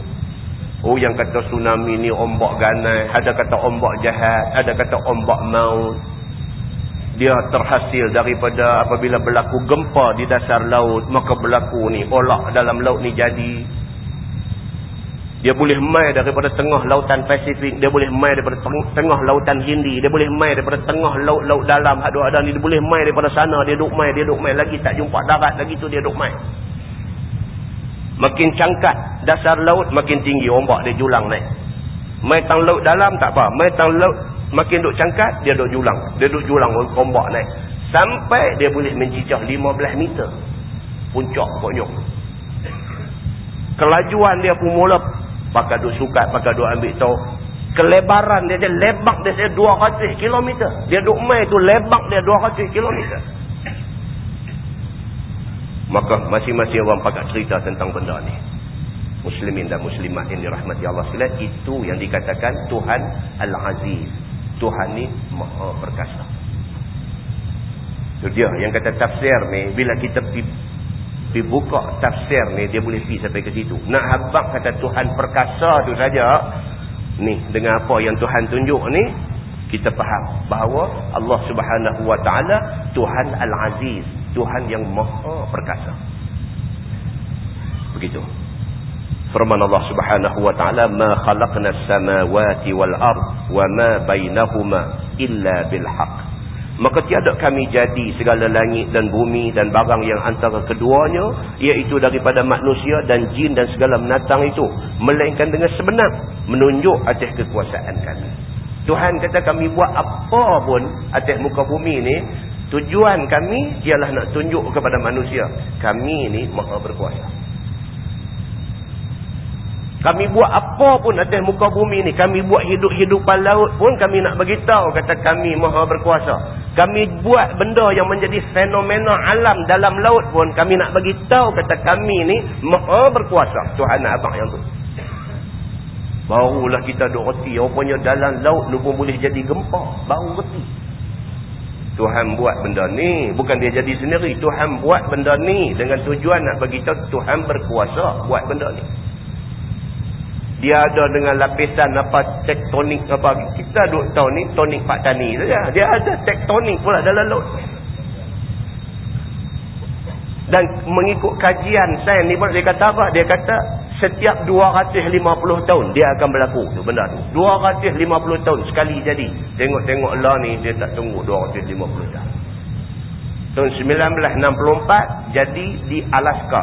Oh yang kata tsunami ni ombak ganai. Ada kata ombak jahat. Ada kata ombak maut dia terhasil daripada apabila berlaku gempa di dasar laut maka berlaku ni olak dalam laut ni jadi dia boleh mai daripada tengah lautan Pasifik dia boleh mai daripada tengah lautan Hindi dia boleh mai daripada tengah laut-laut dalam ada ada ni dia boleh mai daripada sana dia duk mai dia duk mai lagi tak jumpa darat lagi tu dia duk mai makin cangkat dasar laut makin tinggi ombak dia julang naik mai tang laut dalam tak apa mai tang laut Makin duk cangkat, dia duk julang. Dia duk julang ombak naik. Sampai dia boleh mencicah 15 meter. Puncak pokoknya. Kelajuan dia pun mula. Pakai duk sukat, pakai duk ambil tahu. Kelebaran dia, dia lebak dia saya 200 km. Dia duk main tu lebak dia 200 km. Maka masing-masing orang pakai cerita tentang benda ni muslimin dan muslimat yang dirahmati Allah sekalian itu yang dikatakan Tuhan Al-Aziz Tuhan ni maha perkasa. Itu dia yang kata tafsir ni, bila kita pergi buka tafsir ni, dia boleh pergi sampai ke situ. Nak habak kata Tuhan perkasa tu saja, ni dengan apa yang Tuhan tunjuk ni, kita faham bahawa Allah subhanahu wa ta'ala Tuhan Al-Aziz, Tuhan yang maha perkasa. Begitu. Firman Allah Subhanahu wa taala, "Ma khalaqna as-samawati wal ard wa ma bainahuma illa bil haqq." Maka tiada kami jadi segala langit dan bumi dan barang yang antara keduanya, iaitu daripada manusia dan jin dan segala binatang itu, melainkan dengan sebenar menunjuk atas kekuasaan kami. Tuhan kata kami buat apa pun atas muka bumi ini, tujuan kami ialah nak tunjuk kepada manusia, kami ini maha berkuasa. Kami buat apa pun atas muka bumi ni. Kami buat hidup-hidupan laut pun kami nak beritahu kata kami maha berkuasa. Kami buat benda yang menjadi fenomena alam dalam laut pun kami nak beritahu kata kami ni maha berkuasa. Tuhan abang yang tu. Barulah kita duk reti. Rupanya dalam laut ni pun boleh jadi gempa. Baru reti. Tuhan buat benda ni. Bukan dia jadi sendiri. Tuhan buat benda ni. Dengan tujuan nak beritahu Tuhan berkuasa buat benda ni dia ada dengan lapisan apa tektonik apa. Kita duk tahu ni tonik pak tani saja dia ada tektonik pula dalam laut. Dan mengikut kajian sains ni dia kata apa? Dia kata setiap 250 tahun dia akan berlaku. Tu benda tu. 250 tahun sekali jadi. Tengok-tengok lah ni dia tak tunggu 250 tahun tahun 1964 jadi di Alaska.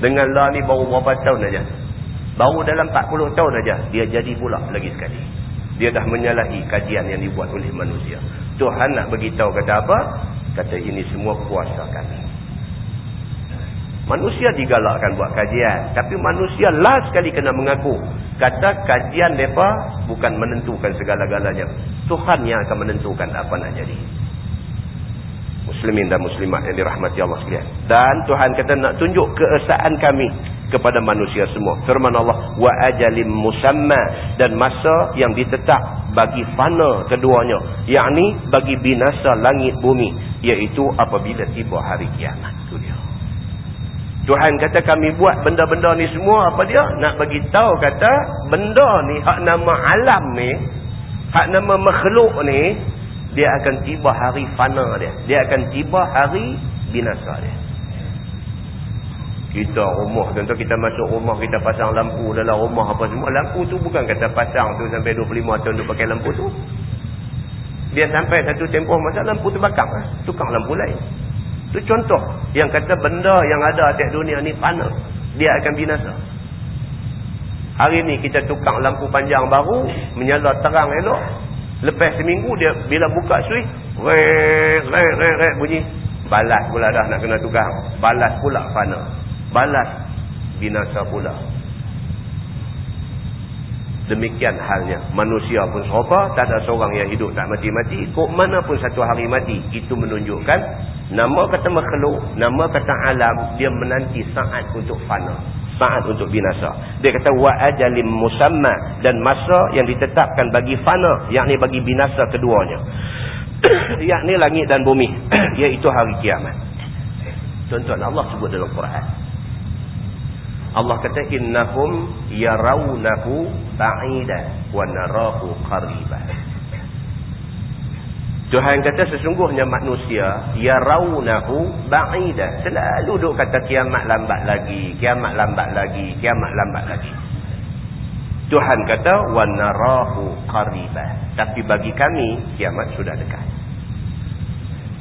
Dengan lah ni baru berapa tahun aja Baru dalam 40 tahun saja dia jadi pula lagi sekali. Dia dah menyalahi kajian yang dibuat oleh manusia. Tuhan nak beritahu kata apa? Kata ini semua kuasa kami. Manusia digalakkan buat kajian. Tapi manusia lah sekali kena mengaku. Kata kajian mereka bukan menentukan segala-galanya. Tuhan yang akan menentukan apa nak jadi. Muslimin dan muslimat yang dirahmati Allah sekalian. Dan Tuhan kata nak tunjuk keesaan kami kepada manusia semua. Firman Allah, wa ajalim musamma dan masa yang ditetap bagi fana keduanya, yakni bagi binasa langit bumi, iaitu apabila tiba hari kiamat. Itu dia. Tuhan kata kami buat benda-benda ni semua apa dia? Nak bagi tahu kata benda ni hak nama alam ni, hak nama makhluk ni, dia akan tiba hari fana dia. Dia akan tiba hari binasa dia. Kita rumah, contoh kita masuk rumah, kita pasang lampu dalam rumah apa semua. Lampu tu bukan kata pasang tu sampai 25 tahun tu pakai lampu tu. Dia sampai satu tempoh masa lampu tu bakar. Tukar lampu lain. Itu contoh yang kata benda yang ada di dunia ni panas. Dia akan binasa. Hari ni kita tukar lampu panjang baru, menyala terang elok. Lepas seminggu dia bila buka switch, rek, rek, rek, bunyi. Balas pula dah nak kena tukar. Balas pula panas balas binasa pula demikian halnya manusia pun serupa tak ada seorang yang hidup tak mati-mati kok mana pun satu hari mati itu menunjukkan Nama kata makhluk, nama kata alam, dia menanti saat untuk fana. Saat untuk binasa. Dia kata, wa ajalim musamma. Dan masa yang ditetapkan bagi fana, yakni bagi binasa keduanya. yakni langit dan bumi. Iaitu hari kiamat. Tuan-tuan, Allah sebut dalam Quran. Allah kata, innahum yarawnahu ta'ida wa narahu qaribah. Tuhan kata sesungguhnya manusia ya raunahu ba'ida. Selalu duk kata kiamat lambat lagi, kiamat lambat lagi, kiamat lambat lagi. Tuhan kata wa narahu qariba. Tapi bagi kami kiamat sudah dekat.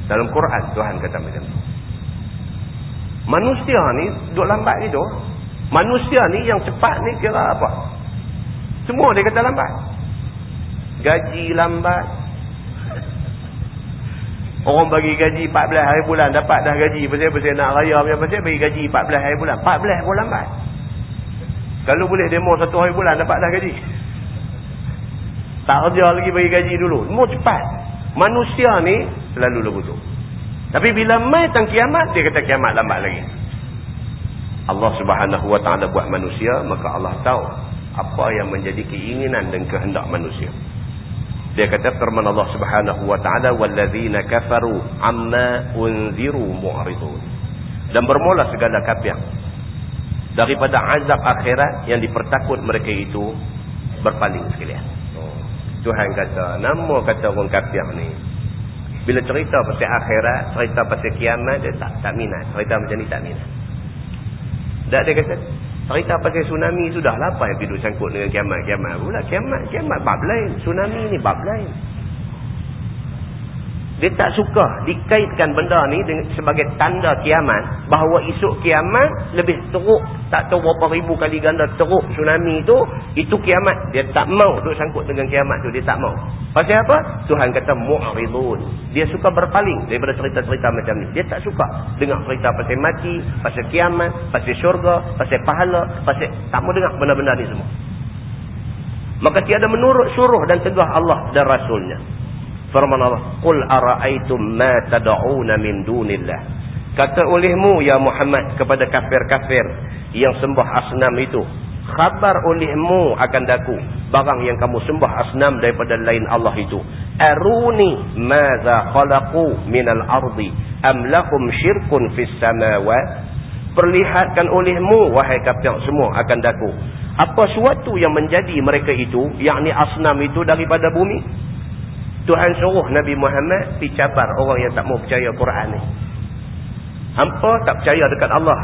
Dalam Quran Tuhan kata macam tu. Manusia ni duk lambat gitu. Manusia ni yang cepat ni kira apa? Semua dia kata lambat. Gaji lambat, Orang bagi gaji 14 hari bulan dapat dah gaji pasal-pasal nak raya pasal bagi gaji 14 hari bulan. 14 pun lambat. Kalau boleh demo satu hari bulan dapat dah gaji. Tak kerja lagi bagi gaji dulu. Semua cepat. Manusia ni selalu lagu tu. Tapi bila mai tang kiamat dia kata kiamat lambat lagi. Allah Subhanahu Wa Taala buat manusia maka Allah tahu apa yang menjadi keinginan dan kehendak manusia. Dia kata firman Allah Subhanahu wa taala walladzina kafaru amma unziru mu'ridun. Dan bermula segala kafir daripada azab akhirat yang dipertakut mereka itu berpaling sekalian. Tuhan kata, nama kata orang kafir ni bila cerita pasal akhirat, cerita pasal kiamat dia tak tak minat. Cerita macam ni tak minat. Dak dia kata, Cerita pasal tsunami sudahlah apa yang tidur sangkut dengan kiamat-kiamat pula. Kiamat, kiamat bab lain. Tsunami ni bab lain. Dia tak suka dikaitkan benda ni dengan, sebagai tanda kiamat. Bahawa esok kiamat lebih teruk. Tak tahu berapa ribu kali ganda teruk tsunami itu. Itu kiamat. Dia tak mau duduk sangkut dengan kiamat tu. Dia tak mau. Pasal apa? Tuhan kata mu'ridun. Dia suka berpaling daripada cerita-cerita macam ni. Dia tak suka dengar cerita pasal mati, pasal kiamat, pasal syurga, pasal pahala. Pasal tak mau dengar benda-benda ni semua. Maka tiada menurut suruh dan tegah Allah dan Rasulnya. Firman Allah, "Qul ara'aytum ma tad'una min dunillah?" Kata olehmu ya Muhammad kepada kafir-kafir yang sembah asnam itu, khabar olehmu akan daku barang yang kamu sembah asnam daripada lain Allah itu. Aruni madza khalaqu minal ardi am lahum syirkun fis samawati? Perlihatkan olehmu wahai kafir semua akan daku. Apa suatu yang menjadi mereka itu, yakni asnam itu daripada bumi? Tuhan suruh Nabi Muhammad pergi cabar orang yang tak mau percaya Quran ni. Hampa tak percaya dekat Allah.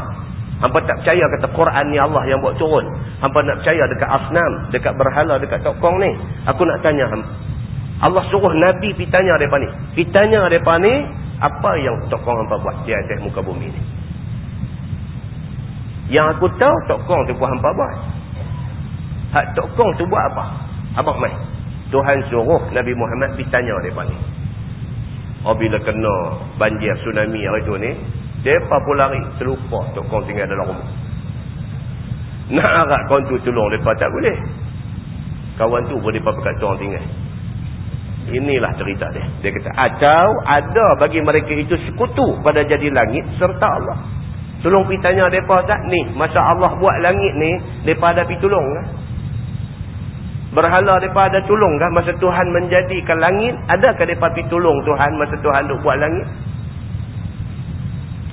Hampa tak percaya kata Quran ni Allah yang buat turun. Hampa nak percaya dekat asnam, dekat berhala, dekat tokong ni. Aku nak tanya hampa. Allah suruh Nabi pergi tanya mereka ni. Pergi tanya mereka ni, apa yang tokong hampa buat di atas muka bumi ni. Yang aku tahu tokong tu buat hampa buat. Hak tokong tu buat apa? Abang mai. Tuhan suruh Nabi Muhammad pergi tanya mereka ni. Oh bila kena banjir tsunami hari tu ni, mereka pun lari, terlupa tokong tinggal dalam rumah. Nak harap kawan tu tolong, mereka tak boleh. Kawan tu pun mereka berkata orang tinggal. Inilah cerita dia. Dia kata, atau ada bagi mereka itu sekutu pada jadi langit serta Allah. Tolong pergi tanya mereka tak? Ni, masa Allah buat langit ni, mereka ada pergi tolong kan? Berhala mereka ada tolong kah? Masa Tuhan menjadikan langit adakah mereka pergi tolong Tuhan masa Tuhan duk buat langit?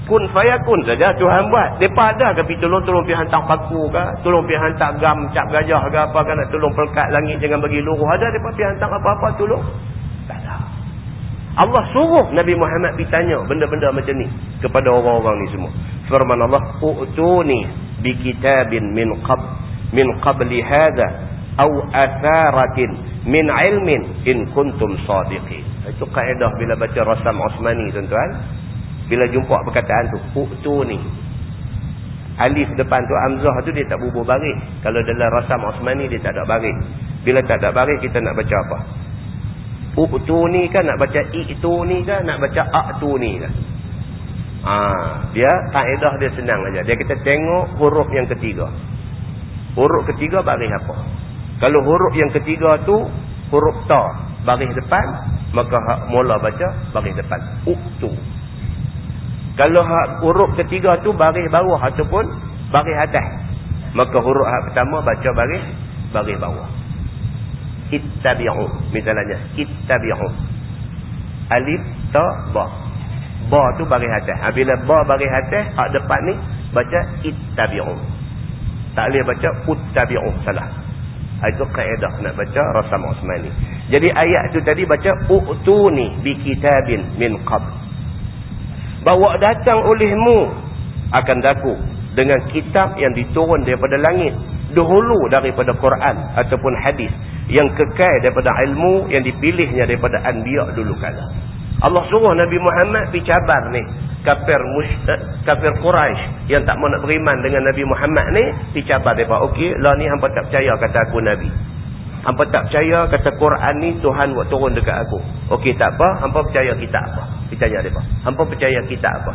Kun fayakun saja Tuhan buat. Mereka ada ke pergi tolong tolong pergi hantar paku kah? Tolong pergi hantar gam cap gajah ke apa kan nak tolong pelkat langit jangan bagi luruh? Ada mereka pergi hantar apa-apa tolong tak ada. Allah suruh Nabi Muhammad pergi tanya benda-benda macam ni kepada orang-orang ni semua. Firman Allah u'tuni bi kitabin min qab min qabli hadha au atharatin min ilmin in kuntum sadiqin. Itu kaedah bila baca rasam Osmani tuan-tuan. Bila jumpa perkataan tu uktu ni. Alif depan tu amzah tu dia tak bubuh baris kalau dalam rasam Osmani dia tak ada baris bila tak ada baris kita nak baca apa? Uktu ni kan nak baca iktu ni kan nak baca aktu ni kan ha, dia kaedah dia senang aja. Dia kita tengok huruf yang ketiga. Huruf ketiga baris apa kalau huruf yang ketiga tu huruf ta baris depan, maka hak mula baca baris depan. Uktu. Kalau huruf ketiga tu baris bawah ataupun baris atas. Maka huruf pertama baca baris baris bawah. Ittabi'u. Misalnya. Ittabi'u. Alif, ta, ba. Ba tu baris atas. Ha, bila ba baris atas, hak depan ni, baca ittabi'u. Tak boleh baca uttabi'u. Salah. Itu kaedah nak baca Rasam Osmani. Jadi ayat tu tadi baca u'tuni bi kitabin min qabl. Bawa datang olehmu akan daku dengan kitab yang diturun daripada langit dahulu daripada Quran ataupun hadis yang kekal daripada ilmu yang dipilihnya daripada anbiya dulu kala. Allah suruh Nabi Muhammad pergi cabar ni kafir musyrik kafir Quraisy yang tak mau nak beriman dengan Nabi Muhammad ni pergi cabar depa. Okey, lah ni hangpa tak percaya kata aku nabi. Hangpa tak percaya kata Quran ni Tuhan buat turun dekat aku. Okey, tak apa, hangpa percaya kitab apa? Percaya depa. Hangpa percaya kitab apa?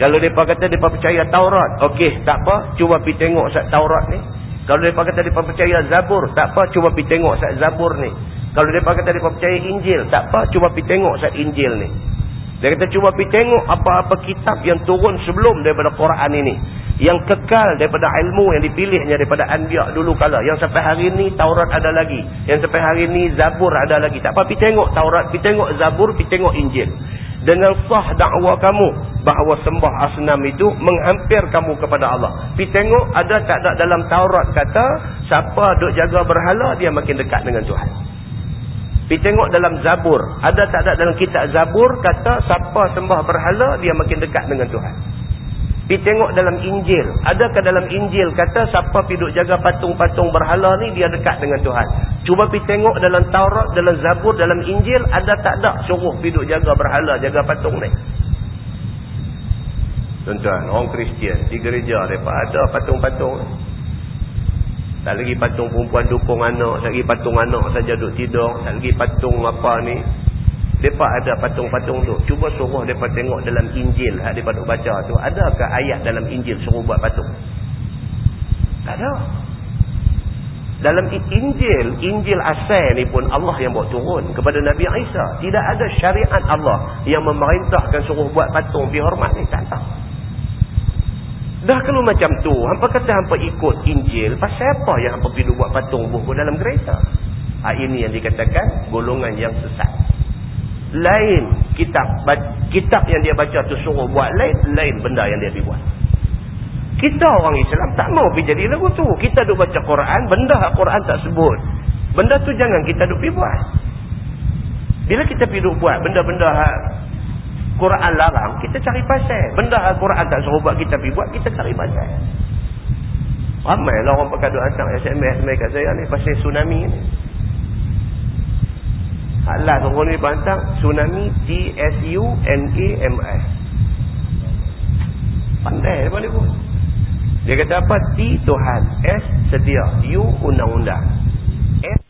Kalau mereka kata mereka percaya Taurat. Okey, tak apa. Cuba pergi tengok saat Taurat ni. Kalau mereka kata mereka percaya Zabur. Tak apa. Cuba pergi tengok saat Zabur ni. Kalau mereka kata mereka percaya Injil. Tak apa. Cuba pergi tengok saat Injil ni. Dia kata cuba pergi tengok apa-apa kitab yang turun sebelum daripada Quran ini. Yang kekal daripada ilmu yang dipilihnya daripada Anbiya dulu kala. Yang sampai hari ini Taurat ada lagi. Yang sampai hari ini Zabur ada lagi. Tak apa pergi tengok Taurat, pergi tengok Zabur, pergi tengok Injil dengan sah dakwah kamu bahawa sembah asnam itu menghampir kamu kepada Allah. Pi tengok ada tak ada dalam Taurat kata siapa duk jaga berhala dia makin dekat dengan Tuhan. Pi tengok dalam Zabur, ada tak ada dalam kitab Zabur kata siapa sembah berhala dia makin dekat dengan Tuhan. Pergi tengok dalam Injil. Adakah dalam Injil kata siapa pergi jaga patung-patung berhala ni dia dekat dengan Tuhan. Cuba pergi tengok dalam Taurat, dalam Zabur, dalam Injil. Ada tak ada suruh pergi jaga berhala, jaga patung ni. Tuan-tuan, orang Kristian di gereja mereka ada patung-patung. Tak lagi patung perempuan dukung anak, tak lagi patung anak saja duduk tidur, tak lagi patung apa ni, mereka ada patung-patung tu. Cuba suruh mereka tengok dalam Injil. Yang mereka duk baca tu. Adakah ayat dalam Injil suruh buat patung? Tak ada. Dalam Injil, Injil asal ni pun Allah yang buat turun kepada Nabi Isa. Tidak ada syariat Allah yang memerintahkan suruh buat patung dihormat ni. Tak tahu. Dah kalau macam tu, hampa kata hampa ikut Injil, pasal apa yang hampa pergi buat patung buku dalam gereja? Ha, ini yang dikatakan golongan yang sesat. Lain kitab kitab yang dia baca tu suruh buat lain lain benda yang dia buat. Kita orang Islam tak mau pergi jadi lagu tu. Kita duk baca Quran benda Quran tak sebut. Benda tu jangan kita duk pergi buat. Bila kita pergi duk buat benda-benda Quran larang kita cari pasal benda Quran tak suruh buat kita pergi buat kita cari pasal ramai lah orang pakai duk hantar SMS mereka saya ni pasal tsunami ni Allah orang ni bantang tsunami T-S-U-N-A-M-I. Pandai dia boleh pun. Dia kata apa? T Tuhan. S sedia. U undang-undang. S.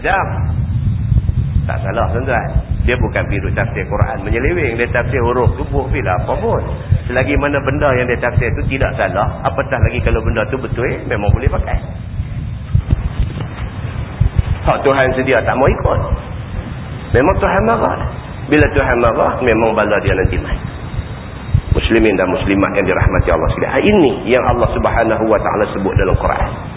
Sedap. Tak salah tuan-tuan. Dia bukan pergi tafsir Quran menyeleweng. Dia tafsir huruf tubuh bila apa pun. Selagi mana benda yang dia tafsir tu tidak salah. Apatah lagi kalau benda tu betul. Memang boleh pakai. Hak Tuhan sedia tak mau ikut. Memang Tuhan marah. Bila Tuhan marah, memang bala dia nanti main. Muslimin dan muslimat yang dirahmati Allah sekalian. Ini yang Allah subhanahu wa ta'ala sebut dalam Quran.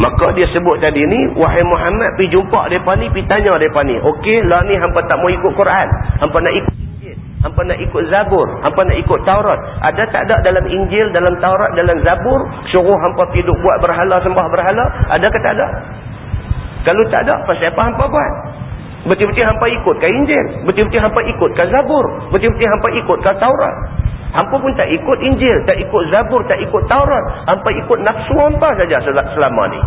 Maka dia sebut tadi ni, wahai Muhammad, pergi jumpa mereka ni, pergi tanya mereka ni. Okey, lah ni hampa tak mau ikut Quran. Hampa nak ikut Injil. Hampa nak ikut Zabur. Hampa nak ikut Taurat. Ada tak ada dalam Injil, dalam Taurat, dalam Zabur, suruh hampa pergi buat berhala, sembah berhala? Ada ke tak ada? Kalau tak ada, pasal apa hampa buat? Betul-betul hampa ikut ke Injil. Betul-betul hampa ikut ke Zabur. Betul-betul hampa ikut ke Taurat. Hampa pun tak ikut Injil, tak ikut Zabur, tak ikut Taurat. Hampa ikut nafsu hampa saja selama ni.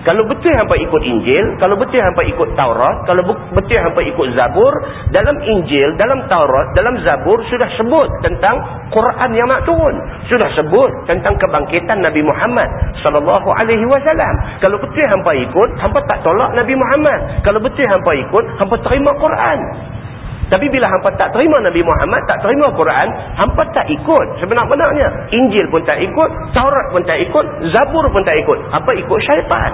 Kalau betul hampa ikut Injil, kalau betul hampa ikut Taurat, kalau betul hampa ikut Zabur, dalam Injil, dalam Taurat, dalam Zabur sudah sebut tentang Quran yang nak turun. Sudah sebut tentang kebangkitan Nabi Muhammad sallallahu alaihi wasallam. Kalau betul hampa ikut, hampa tak tolak Nabi Muhammad. Kalau betul hampa ikut, hampa terima Quran. Tapi bila hampa tak terima Nabi Muhammad, tak terima Quran, hampa tak ikut sebenar-benarnya. Injil pun tak ikut, Taurat pun tak ikut, Zabur pun tak ikut. Apa ikut syaitan?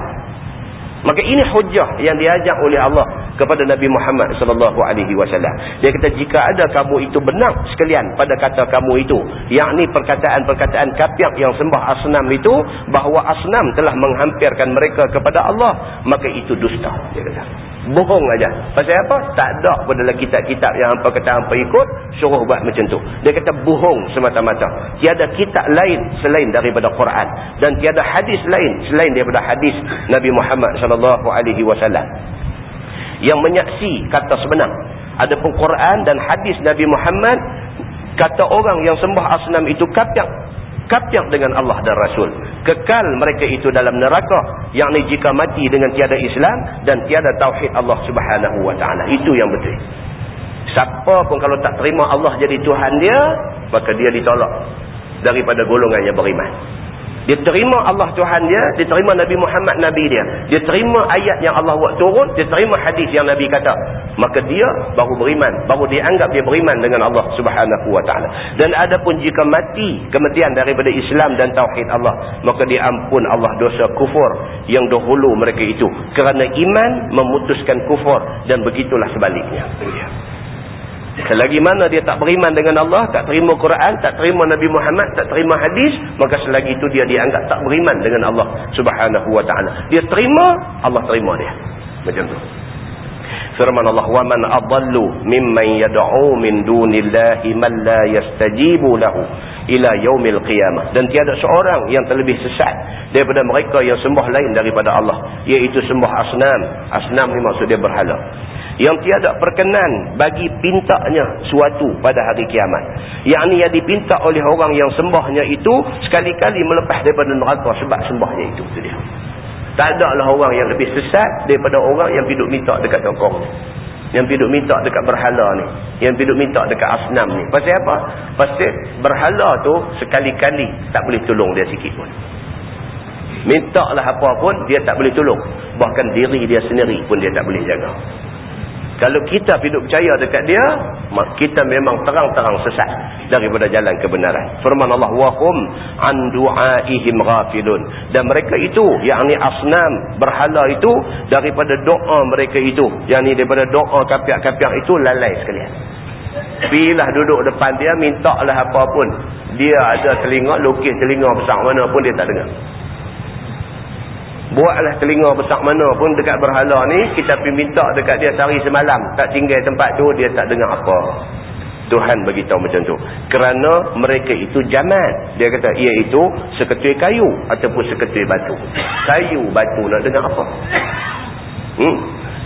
Maka ini hujah yang diajak oleh Allah kepada Nabi Muhammad sallallahu alaihi wasallam. Dia kata jika ada kamu itu benar sekalian pada kata kamu itu, yakni perkataan-perkataan kafir yang sembah asnam itu bahawa asnam telah menghampirkan mereka kepada Allah, maka itu dusta dia kata. Bohong aja. Pasal apa? Tak ada pun dalam kitab-kitab yang hampa kata hampa ikut, suruh buat macam tu. Dia kata bohong semata-mata. Tiada kitab lain selain daripada Quran dan tiada hadis lain selain daripada hadis Nabi Muhammad wasallam yang menyaksi kata sebenar. Adapun Quran dan hadis Nabi Muhammad kata orang yang sembah asnam itu kafir kafir dengan Allah dan Rasul. Kekal mereka itu dalam neraka. Yang ni jika mati dengan tiada Islam dan tiada Tauhid Allah subhanahu wa ta'ala. Itu yang betul. Siapa pun kalau tak terima Allah jadi Tuhan dia, maka dia ditolak daripada golongan yang beriman. Dia terima Allah Tuhan dia, dia terima Nabi Muhammad Nabi dia. Dia terima ayat yang Allah buat turun, dia terima hadis yang Nabi kata. Maka dia baru beriman, baru dianggap dia beriman dengan Allah Subhanahu wa taala. Dan adapun jika mati kematian daripada Islam dan tauhid Allah, maka diampun Allah dosa kufur yang dahulu mereka itu. Kerana iman memutuskan kufur dan begitulah sebaliknya. Selagi mana dia tak beriman dengan Allah, tak terima Quran, tak terima Nabi Muhammad, tak terima hadis, maka selagi itu dia dianggap tak beriman dengan Allah subhanahu wa ta'ala. Dia terima, Allah terima dia. Macam tu. Firman Allah, وَمَنْ أَضَلُّ مِمَّنْ يَدْعُوا مِنْ دُونِ اللَّهِ مَنْ لَا يَسْتَجِيبُ لَهُ ila yaumil qiyamah dan tiada seorang yang terlebih sesat daripada mereka yang sembah lain daripada Allah iaitu sembah asnam asnam ni maksud dia berhala yang tiada perkenan bagi pintanya suatu pada hari kiamat. Yang ni yang dipinta oleh orang yang sembahnya itu sekali-kali melepas daripada neraka sebab sembahnya itu. itu dia. Tak ada lah orang yang lebih sesat daripada orang yang hidup minta dekat tokoh Yang hidup minta dekat berhala ni. Yang hidup minta dekat asnam ni. Pasal apa? Pasal berhala tu sekali-kali tak boleh tolong dia sikit pun. Minta lah apa pun dia tak boleh tolong. Bahkan diri dia sendiri pun dia tak boleh jaga. Kalau kita hidup percaya dekat dia, kita memang terang-terang sesat daripada jalan kebenaran. Firman Allah, وَهُمْ an du'aihim ghafilun." Dan mereka itu, yakni asnam, berhala itu, daripada doa mereka itu, yakni daripada doa kapiak-kapiak itu, lalai sekalian. Pilah duduk depan dia, mintaklah apa pun. Dia ada telinga, lukis telinga besar mana pun dia tak dengar. Buatlah telinga besar mana pun dekat berhala ni, kita pergi minta dekat dia sehari semalam. Tak tinggal tempat tu, dia tak dengar apa. Tuhan beritahu macam tu. Kerana mereka itu jamat. Dia kata, iaitu seketui kayu ataupun seketui batu. Kayu, batu nak dengar apa? Hmm?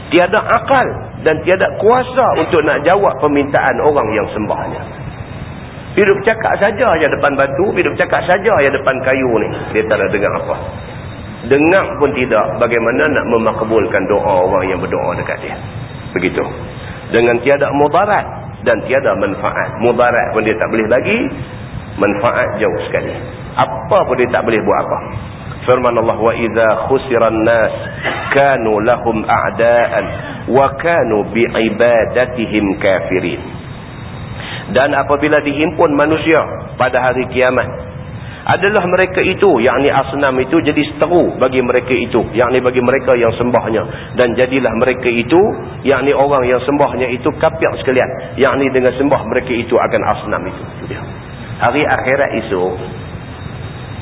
Tiada akal dan tiada kuasa untuk nak jawab permintaan orang yang sembahnya. Hidup cakap saja aja depan batu, hidup cakap saja aja depan kayu ni. Dia tak nak dengar apa dengar pun tidak bagaimana nak memakbulkan doa orang yang berdoa dekat dia? Begitu. Dengan tiada mudarat dan tiada manfaat. Mudarat pun dia tak boleh bagi manfaat jauh sekali. Apa pun dia tak boleh buat apa. Firman Allah wa idza khusiran nas kanu lahum a'daan wa kanu bi'ibadatihim kafirin. Dan apabila dihimpun manusia pada hari kiamat adalah mereka itu yakni asnam itu jadi seteru bagi mereka itu yakni bagi mereka yang sembahnya. Dan jadilah mereka itu yakni orang yang sembahnya itu kafir sekalian yakni dengan sembah mereka itu akan asnam itu. Hari akhirat itu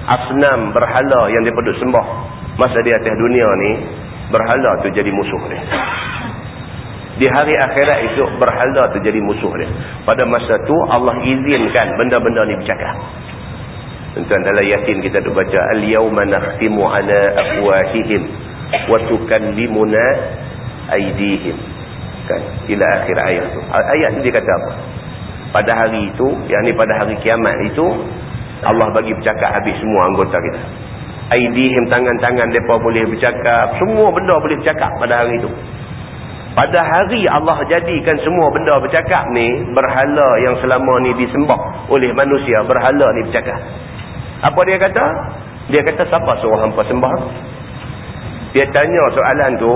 asnam berhala yang dipeduk sembah masa di atas dunia ni berhala tu jadi musuh dia. Di hari akhirat itu berhala tu jadi musuh dia. Pada masa tu Allah izinkan benda-benda ni bercakap Tuan dalam yakin kita tu baca al-yauma nakhtimu ala afwahihim wa tukallimuna aydihim. Kan? Ila akhir ayat tu. Ayat ni dia kata apa? Pada hari itu, yang ni pada hari kiamat itu Allah bagi bercakap habis semua anggota kita. Aydihim tangan-tangan depa boleh bercakap, semua benda boleh bercakap pada hari itu. Pada hari Allah jadikan semua benda bercakap ni, berhala yang selama ni disembah oleh manusia, berhala ni bercakap. Apa dia kata? Dia kata siapa suruh hampa sembah? Dia tanya soalan tu.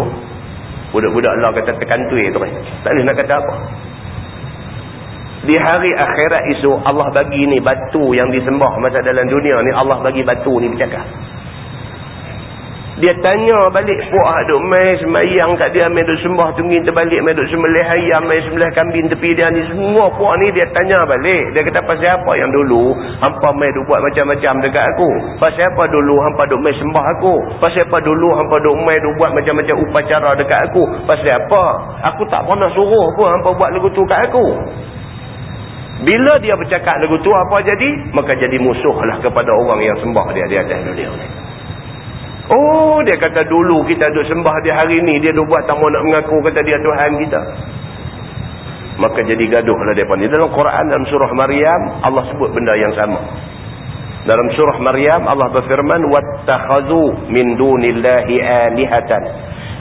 Budak-budak Allah kata terkantui tu. Tak boleh nak kata apa. Di hari akhirat isu Allah bagi ni batu yang disembah masa dalam dunia ni Allah bagi batu ni bercakap. Dia tanya balik puak duk mai semayang kat dia mai duk sembah tunggin terbalik mai duk sembelih ayam mai sembelih kambing tepi dia ni. Semua puak ni dia tanya balik. Dia kata pasal apa yang dulu hampa mai duk buat macam-macam dekat aku? Pasal apa dulu hampa duk mai sembah aku? Pasal apa dulu hampa duk mai duk buat macam-macam upacara dekat aku? Pasal apa? Aku tak pernah suruh pun hampa buat lagu tu kat aku. Bila dia bercakap lagu tu apa jadi? Maka jadi musuhlah kepada orang yang sembah dia di atas dunia ni Oh dia kata dulu kita duduk sembah dia hari ni dia duk buat tak mau nak mengaku kata dia Tuhan kita. Maka jadi gaduhlah depan ni dalam Quran dalam surah Maryam Allah sebut benda yang sama. Dalam surah Maryam Allah berfirman wattakhazu min dunillahi alihatan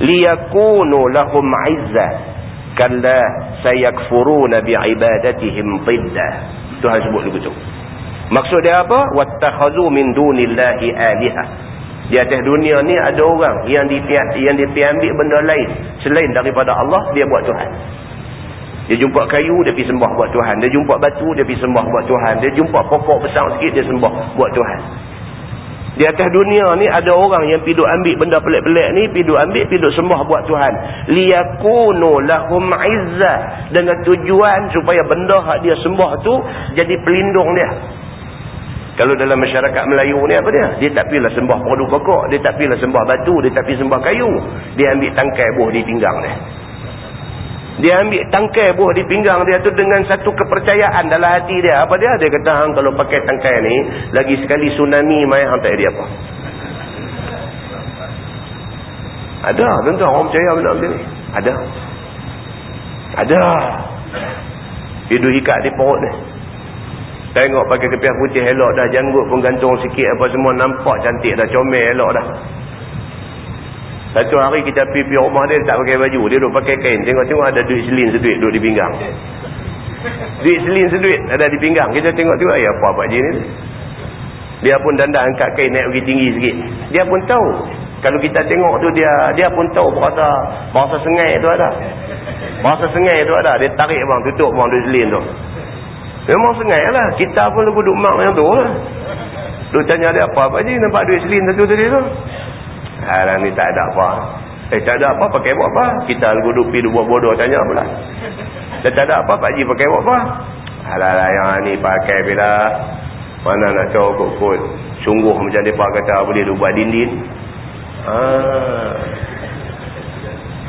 liyakunu lahum 'izza kalla sayakfuruna bi'ibadatihim tidda. Tuhan sebut begitu. Maksud dia apa? Wattakhazu min dunillahi alihatan di atas dunia ni ada orang yang yang diambil benda lain. Selain daripada Allah dia buat Tuhan. Dia jumpa kayu dia pergi sembah buat Tuhan. Dia jumpa batu dia pergi sembah buat Tuhan. Dia jumpa pokok besar sikit dia sembah buat Tuhan. Di atas dunia ni ada orang yang pergi ambil benda pelik-pelik ni pergi ambil pergi sembah buat Tuhan. Liyakunu lahum izzah dengan tujuan supaya benda yang dia sembah tu jadi pelindung dia kalau dalam masyarakat Melayu ni apa dia? Dia tak pilih sembah produk pokok. Dia tak pilih sembah batu. Dia tak pilih sembah kayu. Dia ambil tangkai buah di pinggang dia. Dia ambil tangkai buah di pinggang dia tu dengan satu kepercayaan dalam hati dia. Apa dia? Dia kata, hang kalau pakai tangkai ni, lagi sekali tsunami main hang tak ada apa. Ada. Tentu orang percaya benda macam ni. Ada. Ada. Hidup ikat di perut ni. Tengok pakai kepiah putih elok dah. Janggut pun gantung sikit apa semua. Nampak cantik dah. Comel elok dah. Satu hari kita pergi rumah dia tak pakai baju. Dia duduk pakai kain. Tengok-tengok ada duit selin seduit duduk di pinggang. Duit selin seduit ada di pinggang. Kita tengok-tengok. Ya apa Pak Haji ni? Dia pun dandan angkat kain naik pergi tinggi sikit. Dia pun tahu. Kalau kita tengok tu dia dia pun tahu bahasa bahasa sengai tu ada. Bahasa sengai tu ada. Dia tarik bang tutup bang duit selin tu. Memang sengai lah. Kita pun duduk mak yang tu lah. Lu tanya dia apa apa je. Nampak duit selin satu tadi tu. Alah ni tak ada apa. Eh tak ada apa pakai buat apa. Kita duduk pergi buat bodoh tanya pula. Tak ada apa Pak Haji pakai buat apa. Alah lah yang ni pakai bila. Mana nak tahu kot-kot. Sungguh macam mereka kata boleh buat dinding. Ah.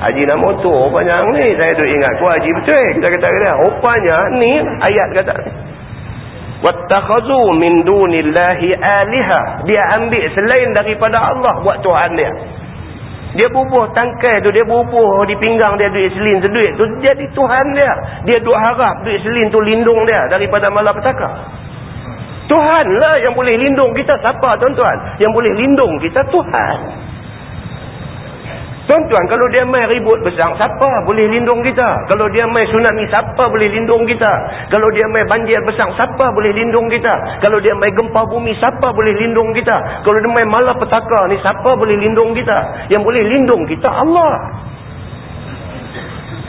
Haji nak motor rupanya ni saya tu ingat. Ku haji betul? Kita kata dia rupanya ni ayat kata wattakhazu min dunillahi aliha. Dia ambil selain daripada Allah buat tuhan dia. Dia bubuh tangkai tu dia bubuh di pinggang dia duit selin seduit tu jadi tuhan dia. Dia duk harap duit selin tu lindung dia daripada malapetaka Tuhan lah yang boleh lindung kita. Siapa tuan-tuan? Yang boleh lindung kita Tuhan Tuan-tuan, kalau dia main ribut besar, siapa boleh lindung kita? Kalau dia main tsunami, siapa boleh lindung kita? Kalau dia main banjir besar, siapa boleh lindung kita? Kalau dia main gempa bumi, siapa boleh lindung kita? Kalau dia main malapetaka ni, siapa boleh lindung kita? Yang boleh lindung kita, Allah.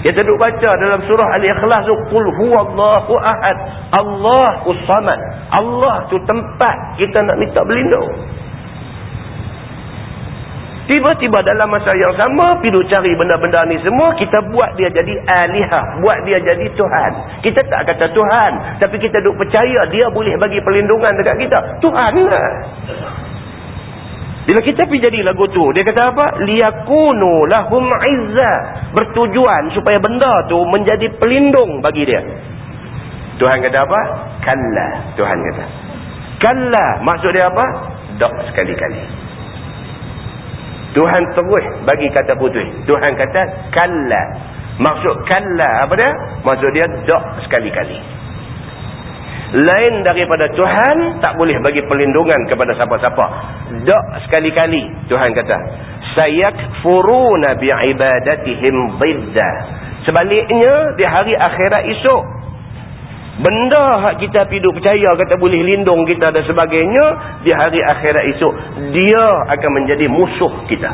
Kita duduk baca dalam surah Al-Ikhlas tu, Qul huwallahu ahad, Allahu samad. Allah tu tempat kita nak minta berlindung. Tiba-tiba dalam masa yang sama, pergi cari benda-benda ni semua, kita buat dia jadi alihah. Buat dia jadi Tuhan. Kita tak kata Tuhan. Tapi kita duk percaya dia boleh bagi perlindungan dekat kita. Tuhan lah. Bila kita pergi jadi lagu tu, dia kata apa? Liyakunu lahum izzah. Bertujuan supaya benda tu menjadi pelindung bagi dia. Tuhan kata apa? Kalla. Tuhan kata. Kalla. Maksud dia apa? Dok sekali-kali. Tuhan terus bagi kata putih. Tuhan kata kalla. Maksud kalla apa dia? Maksud dia dok sekali-kali. Lain daripada Tuhan tak boleh bagi perlindungan kepada siapa-siapa. Dok sekali-kali Tuhan kata. Sayakfuruna bi'ibadatihim dhidda. Sebaliknya di hari akhirat esok Benda hak kita hidup percaya kata boleh lindung kita dan sebagainya. Di hari akhirat esok. Dia akan menjadi musuh kita.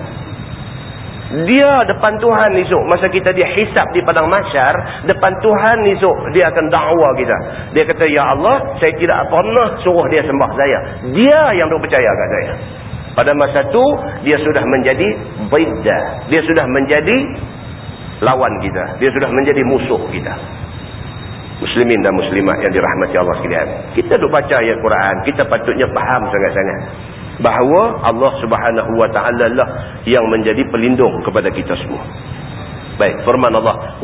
Dia depan Tuhan esok. Masa kita dihisap di padang masyar. Depan Tuhan esok. Dia akan dakwa kita. Dia kata, Ya Allah, saya tidak pernah suruh dia sembah saya. Dia yang percaya kat saya. pada masa itu dia sudah menjadi biddah dia sudah menjadi lawan kita dia sudah menjadi musuh kita muslimin dan muslimat yang dirahmati Allah sekalian. Kita duk baca ayat Quran kita patutnya faham sangat-sangat. Bahawa Allah subhanahu wa ta'ala lah yang menjadi pelindung kepada kita semua. Baik firman Allah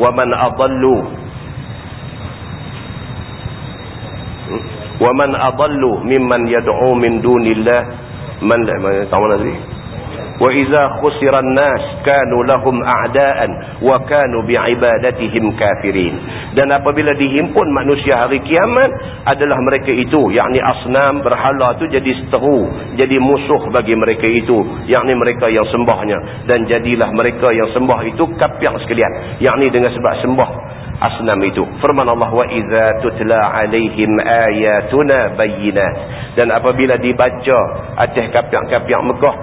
hmm? wa man adallu mimman yad'u min dunillah. Man la tahu mana khusiran nas kanu lahum a'daan wa kanu bi'ibadatihim kafirin. Dan apabila dihimpun manusia hari kiamat adalah mereka itu yakni asnam berhala tu jadi seteru jadi musuh bagi mereka itu yakni mereka yang sembahnya. Dan jadilah mereka yang sembah itu kafir sekalian yakni dengan sebab sembah asnam itu. Firman Allah wa iza tutla alaihim ayatuna bayyinat. Dan apabila dibaca atas kafir-kafir Mekah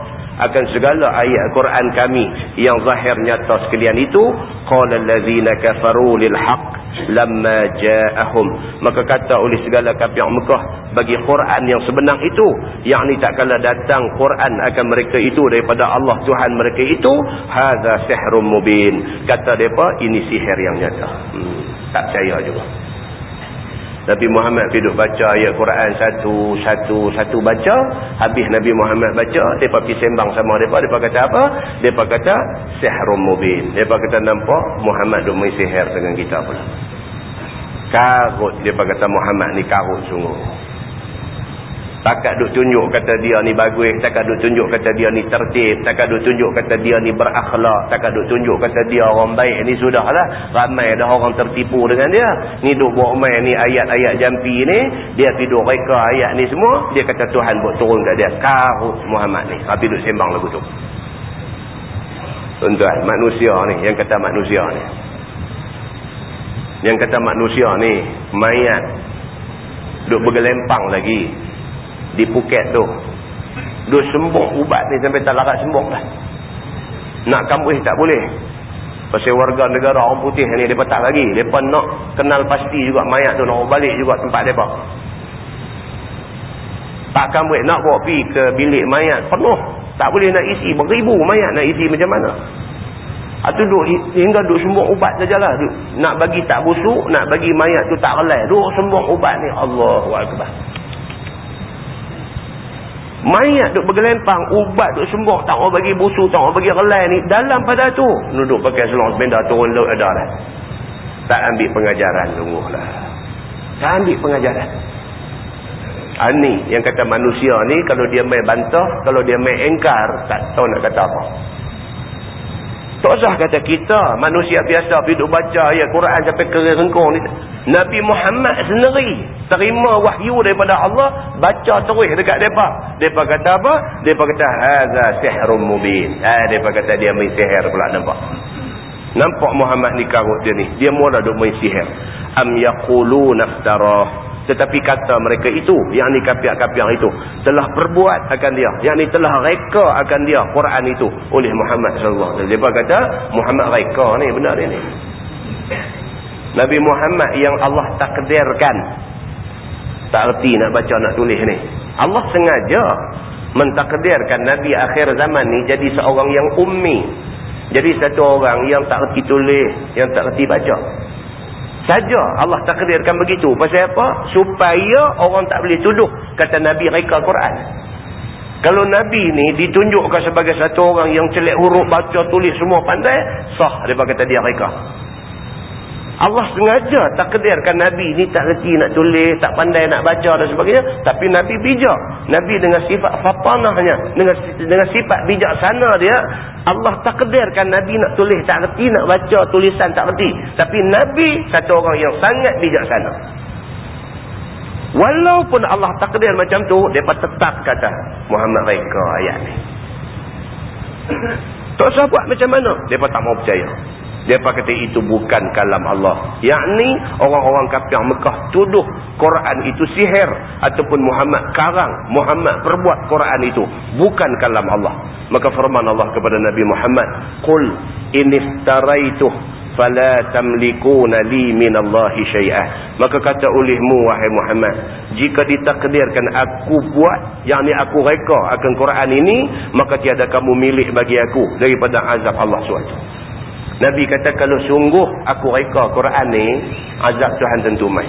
akan segala ayat Quran kami yang zahir nyata sekalian itu qala allazina kafaru lil haqq lamma ja'ahum. Maka kata oleh segala kafir Mekah bagi Quran yang sebenar itu yakni tak kala datang Quran akan mereka itu daripada Allah Tuhan mereka itu hadza sihrun mubin. Kata depa ini sihir yang nyata. Hmm, tak percaya juga Nabi Muhammad duduk baca ayat Quran satu, satu, satu baca. Habis Nabi Muhammad baca, mereka pergi sembang sama mereka. Mereka kata apa? Mereka kata, sihrum mubin. Mereka kata nampak, Muhammad duduk main sihir dengan kita pula. Karut, mereka kata Muhammad ni karut sungguh. Takat duk tunjuk kata dia ni bagus. Takat duk tunjuk kata dia ni tertib. Takat duk tunjuk kata dia ni berakhlak. Takat duk tunjuk kata dia orang baik. Ni sudahlah. Ramai dah orang tertipu dengan dia. Ni duk buat main ni ayat-ayat jampi ni. Dia tidur reka ayat ni semua. Dia kata Tuhan buat turun kat dia. Karut Muhammad ni. Habis duk sembang lagu tu. Tuan-tuan. Manusia ni. Yang kata manusia ni. Yang kata manusia ni. Mayat. Duk bergelempang lagi di Phuket tu. Dia sembuh ubat ni sampai tak larat sembuh lah nak kambuh tak boleh. Pasal warga negara orang putih ni mereka tak lagi. Mereka nak kenal pasti juga mayat tu nak balik juga tempat mereka tak kambuh nak bawa pergi ke bilik mayat. Penuh. Tak boleh nak isi. Beribu mayat nak isi macam mana? Itu duk, hingga duk sembuh ubat sajalah nak bagi tak busuk nak bagi mayat tu tak relai. Duk sembuh ubat ni. Allahuakbar Mayat duk bergelempang, ubat duk sembuh, tak mau bagi busu, tak mau bagi relai ni. Dalam pada tu, duduk pakai selang sepeda turun laut ada lah. Tak ambil pengajaran sungguh lah. Tak ambil pengajaran. Ha, yang kata manusia ni, kalau dia main bantah, kalau dia main engkar, tak tahu nak kata apa. Tak usah kata kita, manusia biasa duduk baca ayat Quran sampai kering rengkong ni. Nabi Muhammad sendiri terima wahyu daripada Allah, baca terus dekat mereka. Mereka kata apa? Mereka kata, Haza sihrun mubin. Ha, mereka kata dia main sihir pula nampak. Nampak Muhammad ni karut dia ni. Dia mula duduk main sihir. Am yakulu naftarah. Tetapi kata mereka itu, yang ni kapiak-kapiak itu, telah perbuat akan dia. Yang ni telah reka akan dia, Quran itu, oleh Muhammad SAW. Dia kata, Muhammad reka ni, benar ni. Nabi Muhammad yang Allah takdirkan. Tak erti nak baca, nak tulis ni. Allah sengaja mentakdirkan Nabi akhir zaman ni jadi seorang yang ummi. Jadi satu orang yang tak erti tulis, yang tak erti baca. Saja Allah takdirkan begitu. Pasal apa? Supaya orang tak boleh tuduh kata Nabi reka Quran. Kalau Nabi ni ditunjukkan sebagai satu orang yang celik huruf baca tulis semua pandai sah dia kata dia reka Allah sengaja takdirkan Nabi ni tak reti nak tulis, tak pandai nak baca dan sebagainya. Tapi Nabi bijak. Nabi dengan sifat fatanahnya, dengan dengan sifat bijaksana dia, Allah takdirkan Nabi nak tulis tak reti, nak baca tulisan tak reti. Tapi Nabi satu orang yang sangat bijaksana. Walaupun Allah takdir macam tu, dia tetap kata Muhammad reka ayat ni. Tak usah buat macam mana, dia tak mau percaya. Dia kata itu bukan kalam Allah. Yakni orang-orang kafir Mekah tuduh Quran itu sihir ataupun Muhammad karang, Muhammad perbuat Quran itu bukan kalam Allah. Maka firman Allah kepada Nabi Muhammad, "Qul iniftaraitu fala tamlikuna li minallahi syai'ah maka kata olehmu wahai Muhammad jika ditakdirkan aku buat yang ni aku reka akan Quran ini maka tiada kamu milik bagi aku daripada azab Allah SWT Nabi kata kalau sungguh aku reka Quran ni azab Tuhan tentu mai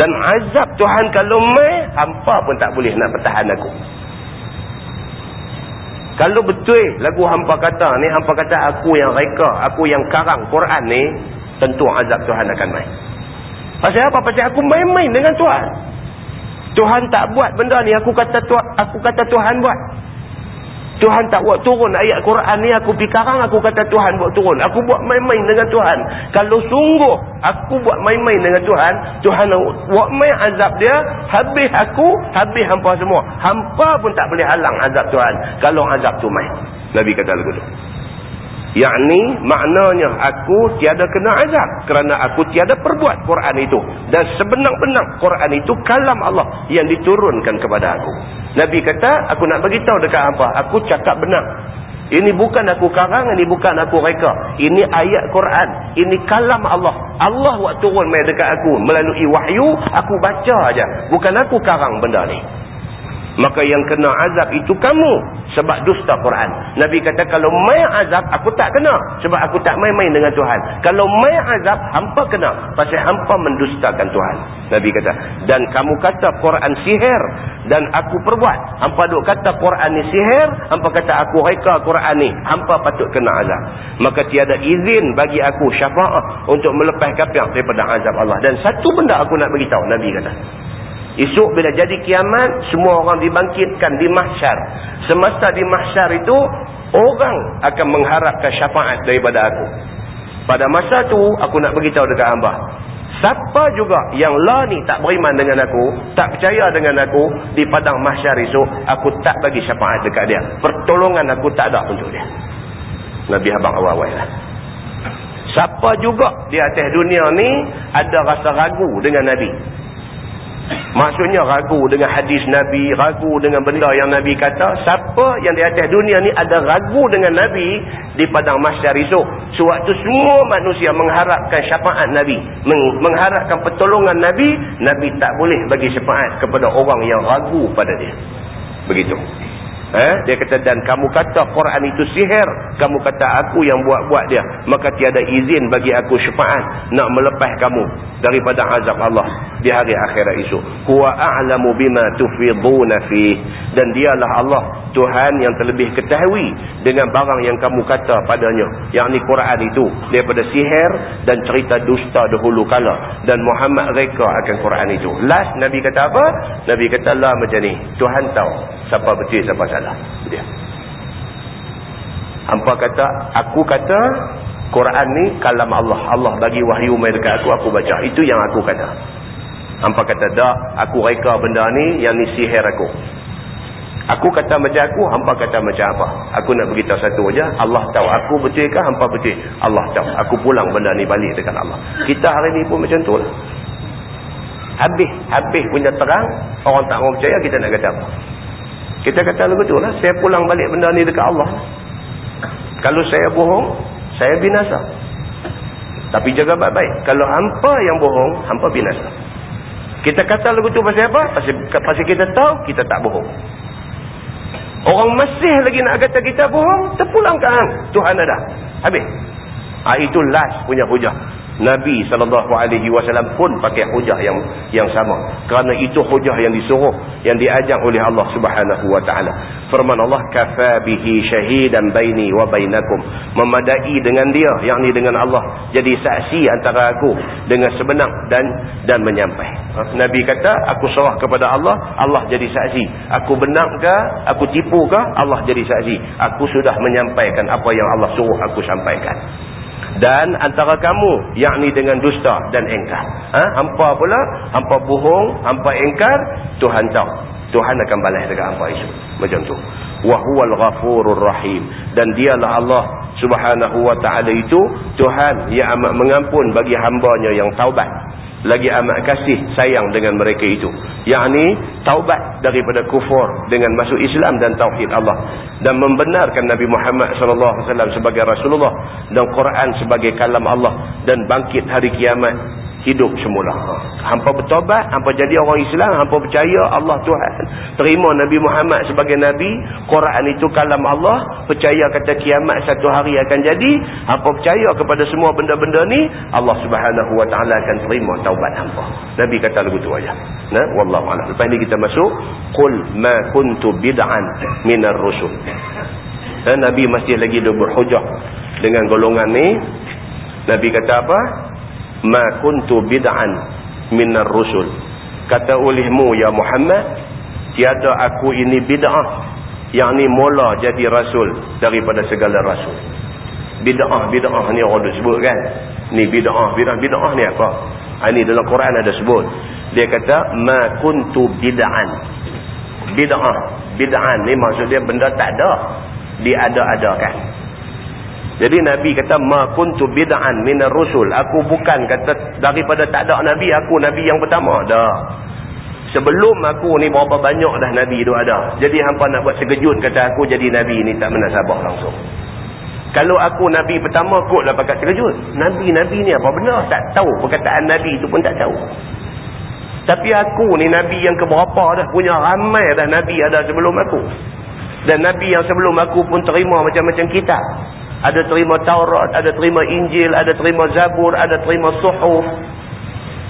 dan azab Tuhan kalau mai hampa pun tak boleh nak bertahan aku kalau betul lagu hampa kata ni, hampa kata aku yang reka, aku yang karang Quran ni, tentu azab Tuhan akan main. Pasal apa? Pasal aku main-main dengan Tuhan. Tuhan tak buat benda ni, aku kata aku kata Tuhan buat. Tuhan tak buat turun ayat Quran ni aku pergi karang aku kata Tuhan buat turun. Aku buat main-main dengan Tuhan. Kalau sungguh aku buat main-main dengan Tuhan, Tuhan buat main azab dia, habis aku, habis hampa semua. Hampa pun tak boleh halang azab Tuhan kalau azab tu main. Nabi kata lagu tu. Yakni maknanya aku tiada kena azab kerana aku tiada perbuat Quran itu dan sebenar-benar Quran itu kalam Allah yang diturunkan kepada aku. Nabi kata aku nak bagi tahu dekat apa? Aku cakap benar. Ini bukan aku karang, ini bukan aku reka. Ini ayat Quran. Ini kalam Allah. Allah buat turun mai dekat aku melalui wahyu, aku baca aja. Bukan aku karang benda ni maka yang kena azab itu kamu sebab dusta Quran. Nabi kata kalau mai azab aku tak kena sebab aku tak main-main dengan Tuhan. Kalau mai azab hampa kena pasal hampa mendustakan Tuhan. Nabi kata dan kamu kata Quran sihir dan aku perbuat. Hampa duk kata Quran ni sihir, hampa kata aku reka Quran ni, hampa patut kena azab. Maka tiada izin bagi aku syafaat untuk melepas kafir daripada azab Allah. Dan satu benda aku nak beritahu Nabi kata. Esok bila jadi kiamat, semua orang dibangkitkan di mahsyar. Semasa di mahsyar itu, orang akan mengharapkan syafaat daripada aku. Pada masa tu, aku nak beritahu dekat hamba. Siapa juga yang lah ni tak beriman dengan aku, tak percaya dengan aku, di padang mahsyar esok, aku tak bagi syafaat dekat dia. Pertolongan aku tak ada untuk dia. Nabi Abang awal-awal lah. Siapa juga di atas dunia ni ada rasa ragu dengan Nabi. Maksudnya ragu dengan hadis Nabi, ragu dengan benda yang Nabi kata. Siapa yang di atas dunia ni ada ragu dengan Nabi di padang masyar esok. Sewaktu semua manusia mengharapkan syafaat Nabi. Mengharapkan pertolongan Nabi, Nabi tak boleh bagi syafaat kepada orang yang ragu pada dia. Begitu. Eh? Dia kata, dan kamu kata Quran itu sihir. Kamu kata aku yang buat-buat dia. Maka tiada izin bagi aku syafaat nak melepas kamu daripada azab Allah di hari akhirat esok. Huwa a'lamu bima tufiduna fi. Dan dialah Allah, Tuhan yang terlebih ketahui dengan barang yang kamu kata padanya. Yang ni Quran itu. Daripada sihir dan cerita dusta dahulu kala. Dan Muhammad reka akan Quran itu. Last Nabi kata apa? Nabi kata Allah macam ni. Tuhan tahu siapa betul siapa salah dia. Hampa kata aku kata Quran ni kalam Allah. Allah bagi wahyu mai dekat aku aku baca. Itu yang aku kata. Hampa kata dak aku reka benda ni yang ni sihir aku. Aku kata macam aku hampa kata macam apa? Aku nak beritahu satu aja. Allah tahu. Aku betul ke hampa betul? Allah tahu. Aku pulang benda ni balik dekat Allah. Kita hari ni pun macam tu lah. Habis habis punya terang orang tak mau percaya kita nak kata apa kita kata lagu tu lah. Saya pulang balik benda ni dekat Allah. Kalau saya bohong, saya binasa. Tapi jaga baik-baik. Kalau hampa yang bohong, hampa binasa. Kita kata lagu tu pasal apa? Pasal, pasal kita tahu, kita tak bohong. Orang masih lagi nak kata kita bohong, terpulangkan. Tuhan ada. Habis. Ha, itu last punya hujah. Nabi SAW pun pakai hujah yang yang sama. Kerana itu hujah yang disuruh, yang diajak oleh Allah Subhanahu Wa Taala. Firman Allah, "Kafa bihi shahidan baini wa bainakum." Memadai dengan dia, yakni dengan Allah, jadi saksi antara aku dengan sebenar dan dan menyampai. Ha? Nabi kata, "Aku serah kepada Allah, Allah jadi saksi. Aku benar ke, aku tipu ke, Allah jadi saksi. Aku sudah menyampaikan apa yang Allah suruh aku sampaikan." Dan antara kamu yakni dengan dusta dan engkar ha? hampa pula hampa bohong hampa engkar Tuhan tahu. Tuhan akan balas dekat hampa itu macam tu. Wahuwal ghafurur rahim. Dan dialah Allah subhanahu wa ta'ala itu Tuhan yang amat mengampun bagi hambanya yang taubat lagi amat kasih sayang dengan mereka itu. Yakni taubat daripada kufur dengan masuk Islam dan tauhid Allah. Dan membenarkan Nabi Muhammad sallallahu alaihi wasallam sebagai rasulullah dan Quran sebagai kalam Allah dan bangkit hari kiamat hidup semula. Hampa bertobat, hampa jadi orang Islam, hampa percaya Allah Tuhan. Terima Nabi Muhammad sebagai Nabi, Quran itu kalam Allah, percaya kata kiamat satu hari akan jadi, hampa percaya kepada semua benda-benda ni, Allah Subhanahu Wa Taala akan terima taubat hampa. Nabi kata lagu tu aja. Nah, wallahu a'lam. Lepas ni kita masuk qul ma kuntu bid'an minar rusul. Dan Nabi masih lagi berhujah dengan golongan ni. Nabi kata apa? Ma kuntu bid'an minar rusul. Kata olehmu ya Muhammad tiada aku ini bid'ah yang ni mula jadi rasul daripada segala rasul. Bid'ah bid'ah ni orang sebut kan? Ni bid'ah bid'ah bid'ah ni apa? Ha, ni dalam Quran ada sebut. Dia kata ma kuntu bid'an. Bid'ah bid'an ni maksud dia benda tak ada dia ada-adakan jadi Nabi kata ma kuntu bid'an minar rusul. Aku bukan kata daripada tak ada nabi aku nabi yang pertama. Dah. Sebelum aku ni berapa banyak dah nabi tu ada. Jadi hangpa nak buat sekejut kata aku jadi nabi ni tak menasabah langsung. Kalau aku nabi pertama koklah pakat sekejut. Nabi-nabi ni apa benar tak tahu perkataan nabi tu pun tak tahu. Tapi aku ni nabi yang keberapa dah punya ramai dah nabi ada sebelum aku. Dan nabi yang sebelum aku pun terima macam-macam kita ada terima Taurat, ada terima Injil, ada terima Zabur, ada terima Suhuf.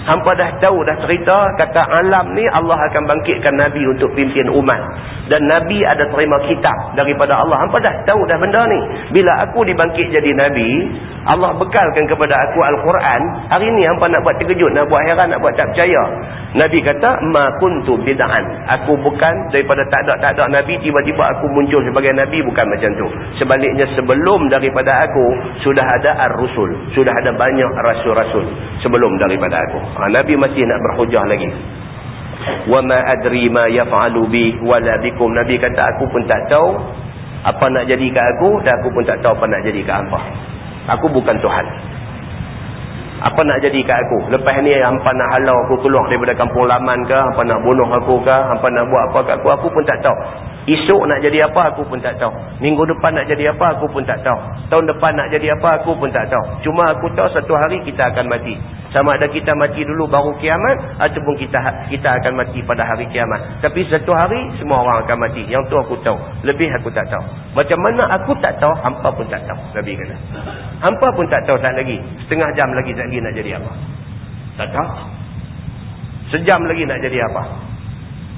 Hampa dah tahu dah cerita kata alam ni Allah akan bangkitkan Nabi untuk pimpin umat. Dan Nabi ada terima kitab daripada Allah. Hampa dah tahu dah benda ni. Bila aku dibangkit jadi Nabi, Allah bekalkan kepada aku Al-Quran. Hari ni hampa nak buat terkejut, nak buat heran, nak buat tak percaya. Nabi kata, Ma kuntu bida'an. Aku bukan daripada tak ada, tak ada Nabi, tiba-tiba aku muncul sebagai Nabi, bukan macam tu. Sebaliknya sebelum daripada aku, sudah ada Ar-Rusul. Sudah ada banyak Rasul-Rasul sebelum daripada aku ha, Nabi masih nak berhujah lagi. Wa ma adri ma yaf'alu bi wala bikum. Nabi kata aku pun tak tahu apa nak jadi kat aku dan aku pun tak tahu apa nak jadi kat hangpa. Aku bukan Tuhan. Apa nak jadi kat aku? Lepas ni hangpa nak halau aku keluar daripada kampung laman ke hangpa nak bunuh aku ke hangpa nak buat apa kat aku aku pun tak tahu Esok nak jadi apa aku pun tak tahu. Minggu depan nak jadi apa aku pun tak tahu. Tahun depan nak jadi apa aku pun tak tahu. Cuma aku tahu satu hari kita akan mati. Sama ada kita mati dulu baru kiamat ataupun kita kita akan mati pada hari kiamat. Tapi satu hari semua orang akan mati. Yang tu aku tahu. Lebih aku tak tahu. Macam mana aku tak tahu, hampa pun tak tahu. Nabi kata. Hampa pun tak tahu tak lagi. Setengah jam lagi tak lagi nak jadi apa. Tak tahu. Sejam lagi nak jadi apa.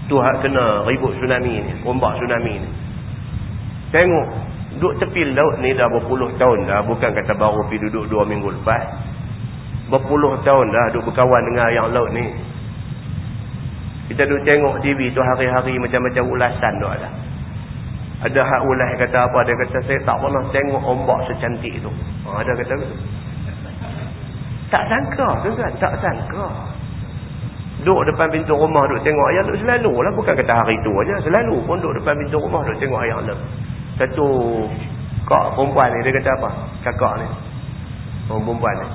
Tu hak kena ribut tsunami ni, ombak tsunami ni. Tengok, duduk tepi laut ni dah berpuluh tahun dah, bukan kata baru pergi duduk dua minggu lepas. Berpuluh tahun dah duduk berkawan dengan ayam laut ni. Kita duduk tengok TV tu hari-hari macam-macam ulasan tu ada. Ada hak ulas kata apa, dia kata saya tak pernah tengok ombak secantik tu. Ha, ada kata tu. Tak sangka tu kan, tak sangka. Duduk depan pintu rumah duduk tengok ayam lu selalu lah. Bukan kata hari tu aja Selalu pun duduk depan pintu rumah duduk tengok ayam lu. Satu kak perempuan ni dia kata apa? Kakak ni. Orang perempuan ni.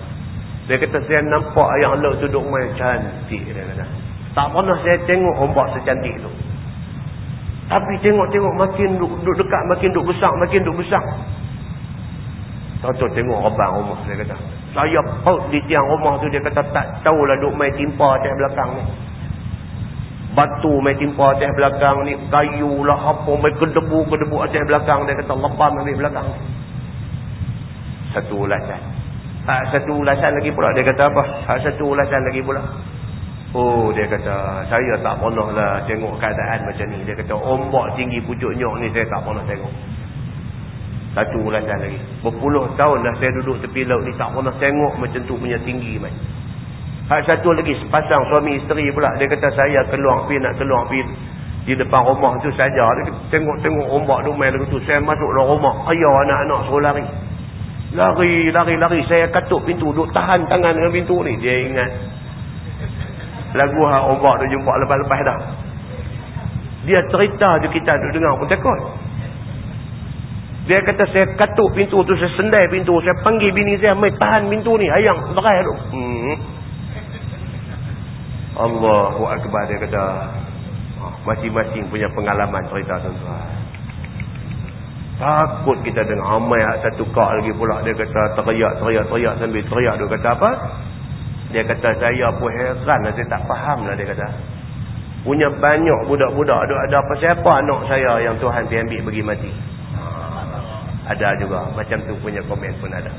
Dia kata saya nampak ayam lu tu duduk main cantik. Dia kata. Tak pernah saya tengok ombak secantik tu. Tapi tengok-tengok makin duduk dekat makin duduk besar makin duduk besar. Tahu tengok rebang rumah dia kata. Saya paut di tiang rumah tu dia kata tak tahulah duk main timpa atas belakang ni. Batu main timpa atas belakang ni. Kayu lah apa main kedebu-kedebu atas belakang dia kata lebam ambil belakang ni. Satu ulasan. Tak satu ulasan lagi pula dia kata apa? Tak satu ulasan lagi pula. Oh dia kata saya tak pernah lah tengok keadaan macam ni. Dia kata ombak tinggi pucuk nyok ni saya tak pernah tengok. Satu ulasan lagi. Berpuluh tahun dah saya duduk tepi laut ni. Tak pernah tengok macam tu punya tinggi. Man. Hak satu lagi. Sepasang suami isteri pula. Dia kata saya keluar pergi nak keluar pergi. Di depan rumah tu saja. Tengok-tengok ombak tu main lagu tu. Saya masuk dalam rumah. Ayah anak-anak suruh lari. Lari, lari, lari. Saya katuk pintu. Duk tahan tangan dengan pintu ni. Dia ingat. Lagu hak ombak tu jumpa lepas-lepas dah. Dia cerita je kita duduk dengar pun takut. Dia kata saya katuk pintu tu, saya sendai pintu, saya panggil bini saya, mai tahan pintu ni, ayang, berai tu. Hmm. Allahu Akbar dia kata. Ah, masing-masing punya pengalaman cerita tuan-tuan. Takut kita dengar amai satu kak lagi pula. Dia kata teriak, teriak, teriak sambil teriak. Dia kata apa? Dia kata saya pun heran lah. Saya tak faham lah dia kata. Punya banyak budak-budak. Ada, apa siapa anak saya yang Tuhan ambil pergi mati. Ada juga. Macam tu punya komen pun ada.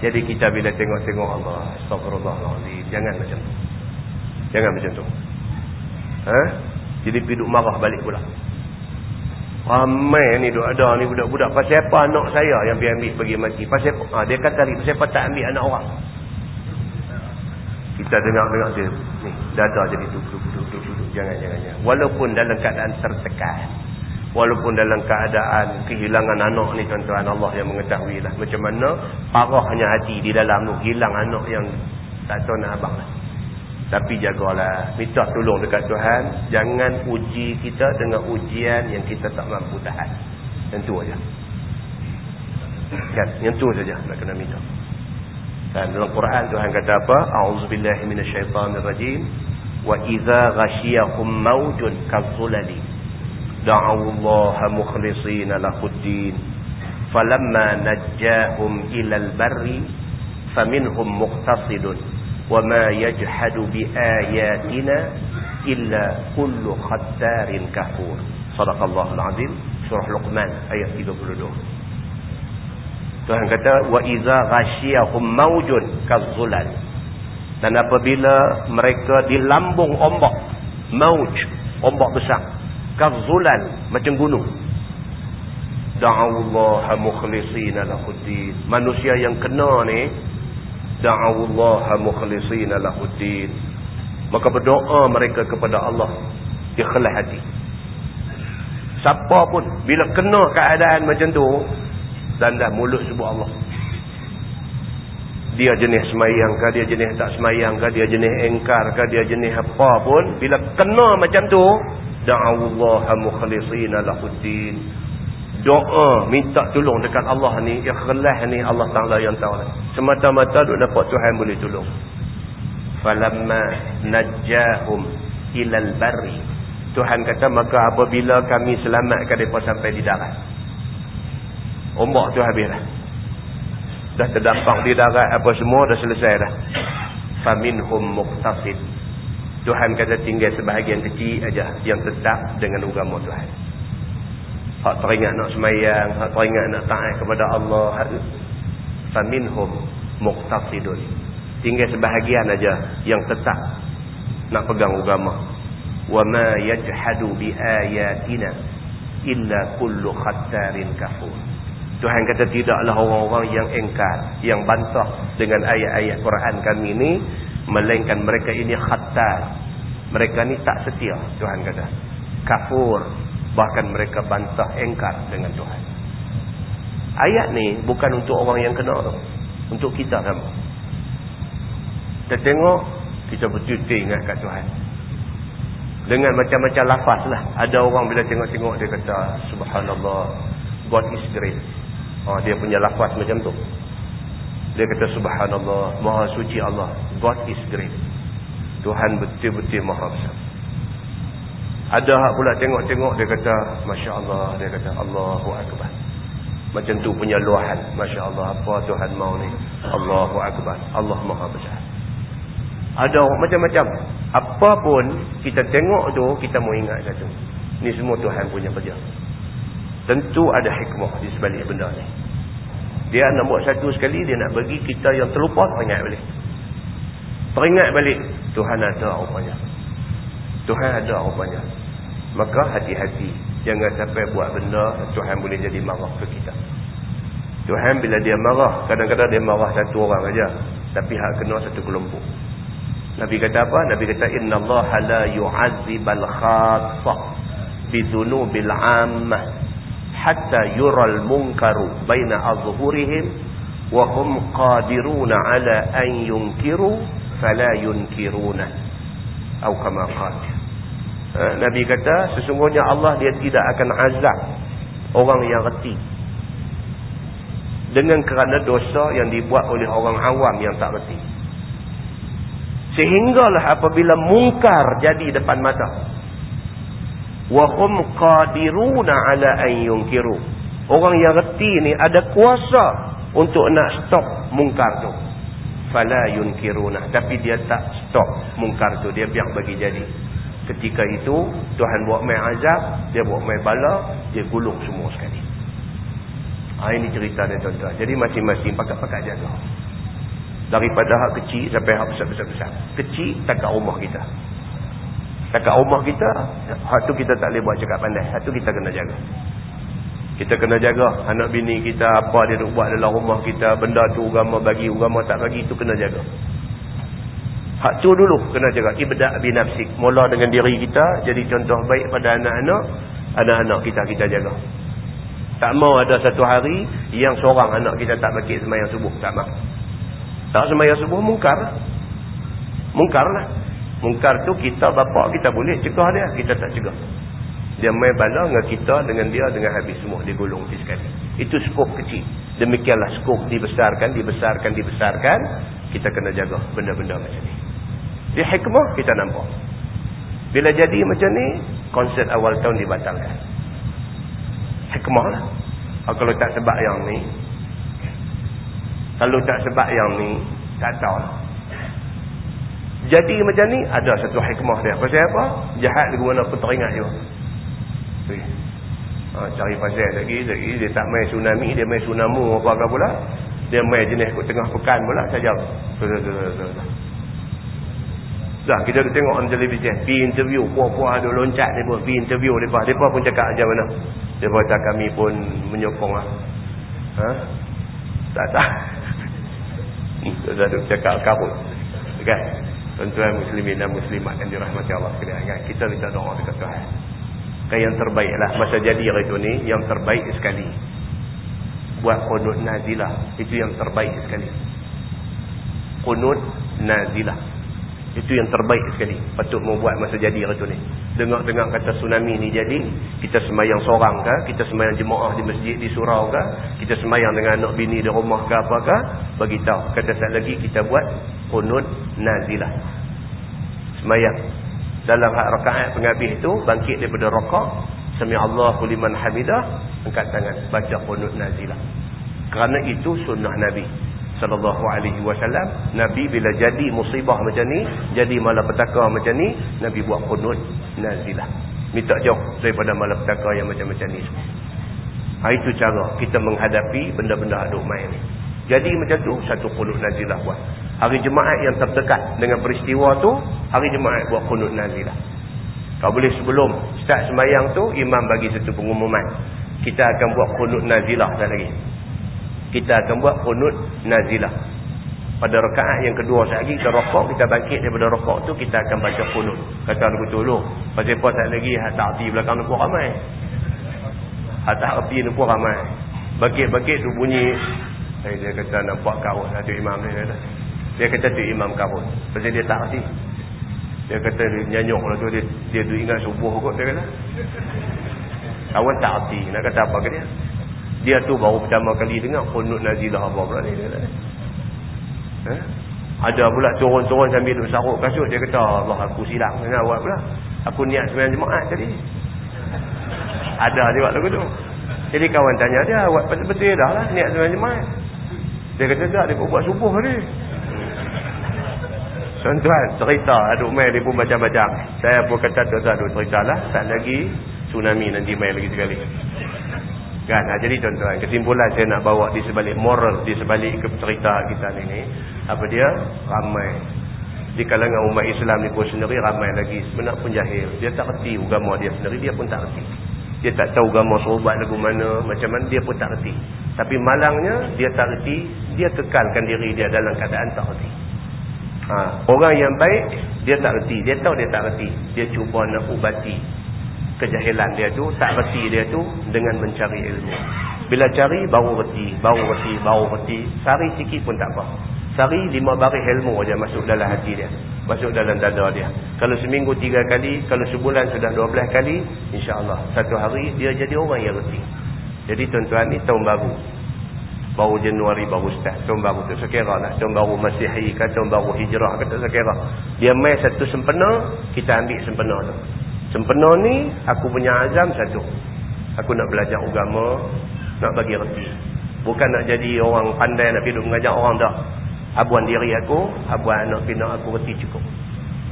Jadi kita bila tengok-tengok Allah. Astagfirullahaladzim. Jangan macam tu. Jangan macam tu. Ha? Jadi piduk marah balik pula. Ramai ni duk ada ni budak-budak. Pasal apa anak saya yang pergi ambil pergi mati? Pasal? Ha, dia kata ni, pasal apa tak ambil anak orang? Kita dengar-dengar dia. Ni, dada jadi duduk, duduk, duduk, duduk. Jangan, jangan, jangan. Walaupun dalam keadaan tertekan. Walaupun dalam keadaan kehilangan anak ni tuan-tuan Allah yang mengetahui lah. Macam mana parahnya hati di dalam tu. Hilang anak yang tak tahu nak abang lah. Tapi jagalah. Minta tolong dekat Tuhan. Jangan uji kita dengan ujian yang kita tak mampu tahan. Yang tu aja. Kan? Yang tu saja nak kena minta. Dan dalam Quran Tuhan kata apa? A'udzubillahi minasyaitanirrajim. Wa idza ghasyiyakum mawjun kadzulali Da'awullaha mukhlishina lahuddin. Falamma najjahum ilal barri faminhum muqtasidun. وما يجحد بآياتنا إلا كل ختار كفور صدق الله العظيم surah Luqman ayat 32 Tuhan kata wa iza ghasyiyahum maujun kazzulal dan apabila mereka di lambung ombak mauj ombak besar kazzulal macam gunung da'awallaha mukhlisina lahuddin. Manusia yang kena ni da'awullaha mukhlisina lahuddin. Maka berdoa mereka kepada Allah ikhlas hati. Siapa pun bila kena keadaan macam tu dan dah mulut sebut Allah. Dia jenis semayang ke dia jenis tak semayang ke dia jenis engkar ke dia jenis apa pun bila kena macam tu da'awullaha mukhlisina lahuddin doa minta tolong dekat Allah ni ikhlas ni Allah Taala yang tahu. Semata-mata duk dapat Tuhan boleh tolong. Falamma najjahum ilal barri. Tuhan kata maka apabila kami selamatkan mereka sampai di darat. Ombak tu habis dah. Dah terdampak di darat apa semua dah selesai dah. Faminhum muqtasid Tuhan kata tinggal sebahagian kecil aja yang tetap dengan agama Tuhan hak teringat nak semayang, hak teringat nak taat kepada Allah. Faminhum muqtasidun. Tinggal sebahagian aja yang tetap nak pegang agama. Wa ma yajhadu bi ayatina illa kullu khattarin kafur. Tuhan kata tidaklah orang-orang yang engkar, yang bantah dengan ayat-ayat Quran kami ini melainkan mereka ini khattar. Mereka ni tak setia, Tuhan kata. Kafur, Bahkan mereka bantah engkar dengan Tuhan. Ayat ni bukan untuk orang yang kena tu. Untuk kita sama. Kita tengok, kita betul-betul ingat kat Tuhan. Dengan macam-macam lafaz lah. Ada orang bila tengok-tengok dia kata, Subhanallah, God is great. Oh, dia punya lafaz macam tu. Dia kata, Subhanallah, Maha Suci Allah, God is great. Tuhan betul-betul maha besar. Ada hak pula tengok-tengok dia kata Masya Allah Dia kata Allahu Akbar. Macam tu punya luahan. Masya Allah apa Tuhan mau ni? Allahu Akbar. Allah Maha Besar. Ada macam-macam. Apa pun kita tengok tu Kita mau ingat satu Ni semua Tuhan punya kerja Tentu ada hikmah di sebalik benda ni. Dia nak buat satu sekali Dia nak bagi kita yang terlupa Teringat balik Teringat balik Tuhan ada rupanya Tuhan ada rupanya. Maka hati-hati. Jangan sampai buat benda Tuhan boleh jadi marah ke kita. Tuhan bila dia marah, kadang-kadang dia marah satu orang aja, Tapi hak kena satu kelompok. Nabi kata apa? Nabi kata inna Allah la yu'azzibal khassah bizunubil 'ammah hatta yural munkaru baina azhurihim wa hum qadiruna 'ala an yunkiru fala yunkiruna. Atau kama qala. Ha, Nabi kata sesungguhnya Allah dia tidak akan azab orang yang reti. Dengan kerana dosa yang dibuat oleh orang awam yang tak reti. Sehinggalah apabila mungkar jadi depan mata. Wahum qadiruna ala an yunkiru. Orang yang reti ni ada kuasa untuk nak stop mungkar tu. Fala yunkiruna. Tapi dia tak stop mungkar tu. Dia biar bagi jadi. Ketika itu Tuhan buat main azab. Dia buat main bala. Dia gulung semua sekali. Ha, ini cerita dia tuan-tuan. Jadi masing-masing pakat-pakat jaga. Daripada hak kecil sampai hak besar-besar-besar. Kecil takat rumah kita. Takat rumah kita, hak tu kita tak boleh buat cakap pandai. Hak tu kita kena jaga. Kita kena jaga anak bini kita, apa dia nak buat dalam rumah kita, benda tu agama bagi, agama tak bagi, tu kena jaga. Hak tu dulu kena jaga. Ibda' binafsik. Mula dengan diri kita, jadi contoh baik pada anak-anak, anak-anak kita, kita jaga. Tak mau ada satu hari yang seorang anak kita tak bagi semayang subuh. Tak mau. Tak semayang subuh mungkar. Mungkar lah. Mungkar tu kita bapa kita boleh cegah dia. Kita tak cegah. Dia main bala dengan kita, dengan dia, dengan habis semua. Dia gulung di sekali. Itu skop kecil. Demikianlah skop dibesarkan, dibesarkan, dibesarkan. Kita kena jaga benda-benda macam ni. Di hikmah kita nampak. Bila jadi macam ni, konsert awal tahun dibatalkan. Hikmah lah. Kalau tak sebab yang ni, kalau tak sebab yang ni, tak tahu lah. Jadi macam ni, ada satu hikmah dia. Pasal apa? Jahat guna pun teringat je. Ha, cari pasal lagi, lagi. Dia tak main tsunami, dia main tsunami apa-apa pula. Dia main jenis tengah pekan pula saja. Dah, kita tengok on television. Pi interview. Puah-puah ada loncat ni pun. Pi interview mereka. Mereka pun cakap aja mana. Dia kata kami pun menyokong lah. Ha? Tak tak. Ada cakap kabut. Kan? Tuan-tuan muslimin dan muslimat yang dirahmati Allah sekalian. Kan? Kita minta doa dekat Tuhan. Kan yang terbaik lah. Masa jadi hari itu ni, yang terbaik sekali. Buat kunut nazilah. Itu yang terbaik sekali. Kunut nazilah. Itu yang terbaik sekali. Patut membuat masa jadi hari itu ni. Dengar-dengar kata tsunami ni jadi. Kita semayang seorang ke. Kita semayang jemaah di masjid di surau ke. Kita semayang dengan anak bini di rumah ke apakah. Beritahu. Kata saat lagi kita buat kunut nazilah. Semayang. Dalam hak rakaat penghabis itu. Bangkit daripada rokok. Sami'allahu liman hamidah. Angkat tangan. Baca kunut nazilah. Kerana itu sunnah Nabi sallallahu alaihi wasallam nabi bila jadi musibah macam ni jadi malapetaka macam ni nabi buat qunut nazilah minta jauh daripada malapetaka yang macam-macam ni ha, itu cara kita menghadapi benda-benda aduk main ni jadi macam tu satu qunut nazilah buat hari jemaat yang terdekat dengan peristiwa tu hari jemaat buat qunut nazilah kalau boleh sebelum start sembahyang tu imam bagi satu pengumuman kita akan buat qunut nazilah dah lagi kita akan buat kunut nazilah. Pada rakaat yang kedua lagi kita rokok, kita bangkit daripada rokok tu kita akan baca kunut. Kata aku tolong. Pasal apa tak lagi hak arti belakang tu ramai. Tak arti tu ramai. Bangkit-bangkit tu bunyi eh, dia kata nampak karut satu imam ni kata. Dia kata tu imam karut. Pasal dia tak arti. Dia kata dia nyanyuk lah tu dia dia tu ingat subuh kot dia kata. Kawan tak arti. Nak kata apa ke dia? Dia tu baru pertama kali dengar kunut nazilah apa pula ni. Eh? Ada pula turun-turun sambil duduk saruk kasut. Dia kata, Allah aku silap. Kenapa buat pula? Aku niat sembilan jemaat tadi. Ada juga lagu tu. Jadi kawan tanya dia, buat betul-betul dah lah niat sembilan jemaat. Dia kata, tak, dia buat subuh tadi. Tuan-tuan, cerita aduk main dia pun macam-macam. Saya pun kata, tuan-tuan, aduk cerita lah. Tak lagi, tsunami nanti main lagi sekali. Kan? Ha, jadi tuan-tuan, kesimpulan saya nak bawa di sebalik moral, di sebalik cerita kita ni, apa dia? Ramai. Di kalangan umat Islam ni pun sendiri ramai lagi. Sebenarnya pun jahil. Dia tak reti agama dia sendiri, dia pun tak reti. Dia tak tahu agama serubat lagu mana, macam mana, dia pun tak reti. Tapi malangnya, dia tak reti, dia kekalkan diri dia dalam keadaan tak reti. Ha, orang yang baik, dia tak reti. Dia tahu dia tak reti. Dia cuba nak ubati kejahilan dia tu, tak reti dia tu dengan mencari ilmu. Bila cari, baru reti, baru reti, baru reti. Sari sikit pun tak apa. Sari lima baris ilmu aja masuk dalam hati dia. Masuk dalam dada dia. Kalau seminggu tiga kali, kalau sebulan sudah dua belas kali, insyaAllah. Satu hari dia jadi orang yang reti. Jadi tuan-tuan ni tahun baru. Baru Januari baru start. Tahun baru tak sekira nak. Tahun baru Masihi ke tahun baru Hijrah ke tak sekira. Dia main satu sempena kita ambil sempena tu. Sempena ni aku punya azam satu. Aku nak belajar agama nak bagi reti. Bukan nak jadi orang pandai nak pergi mengajar orang tak. Abuan diri aku abuan anak pinak aku reti cukup.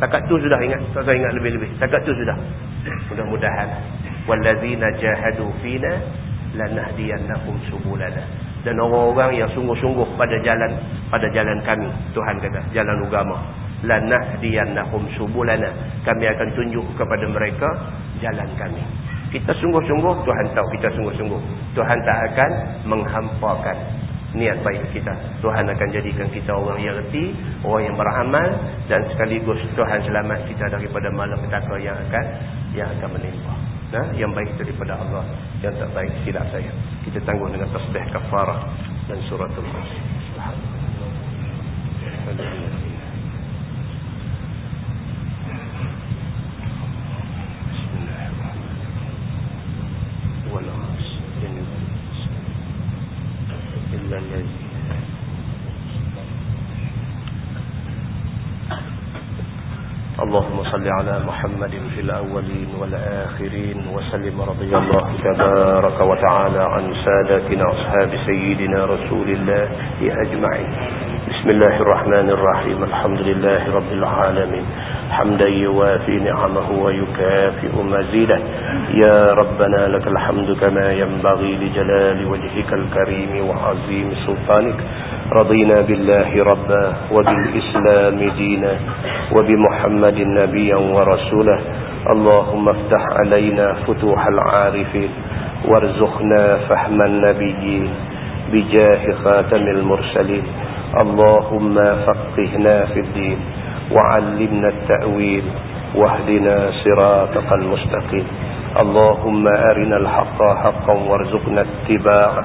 Takat tu sudah ingat tak ingat lebih-lebih. Takat tu sudah. Mudah-mudahan. Wallazina jahadu fina lanahdiyannahum subulana dan orang-orang yang sungguh-sungguh pada jalan pada jalan kami Tuhan kata jalan agama. Lanahdiyannahum subulana. Kami akan tunjuk kepada mereka jalan kami. Kita sungguh-sungguh Tuhan tahu kita sungguh-sungguh. Tuhan tak akan menghampakan niat baik kita. Tuhan akan jadikan kita orang yang reti orang yang beramal dan sekaligus Tuhan selamat kita daripada malapetaka yang akan yang akan menimpa nah, yang baik daripada Allah. Yang tak baik silap saya. Kita tangguh dengan tasbih kafarah dan suratul qasr صل على محمد في الأولين والآخرين وسلم رضي الله تبارك وتعالى عن سادتنا أصحاب سيدنا رسول الله أجمعين. بسم الله الرحمن الرحيم. الحمد لله رب العالمين. حمدا يوافي نعمه ويكافئ مزيده. يا ربنا لك الحمد كما ينبغي لجلال وجهك الكريم وعظيم سلطانك. رضينا بالله ربا وبالإسلام دينا وبمحمد نبيا ورسوله. اللهم افتح علينا فتوح العارفين وارزقنا فهم النبيين بجاه خاتم المرسلين. اللهم فقهنا في الدين وعلمنا التأويل واهدنا صراطك المستقيم. اللهم أرنا الحق حقا وارزقنا اتباعه.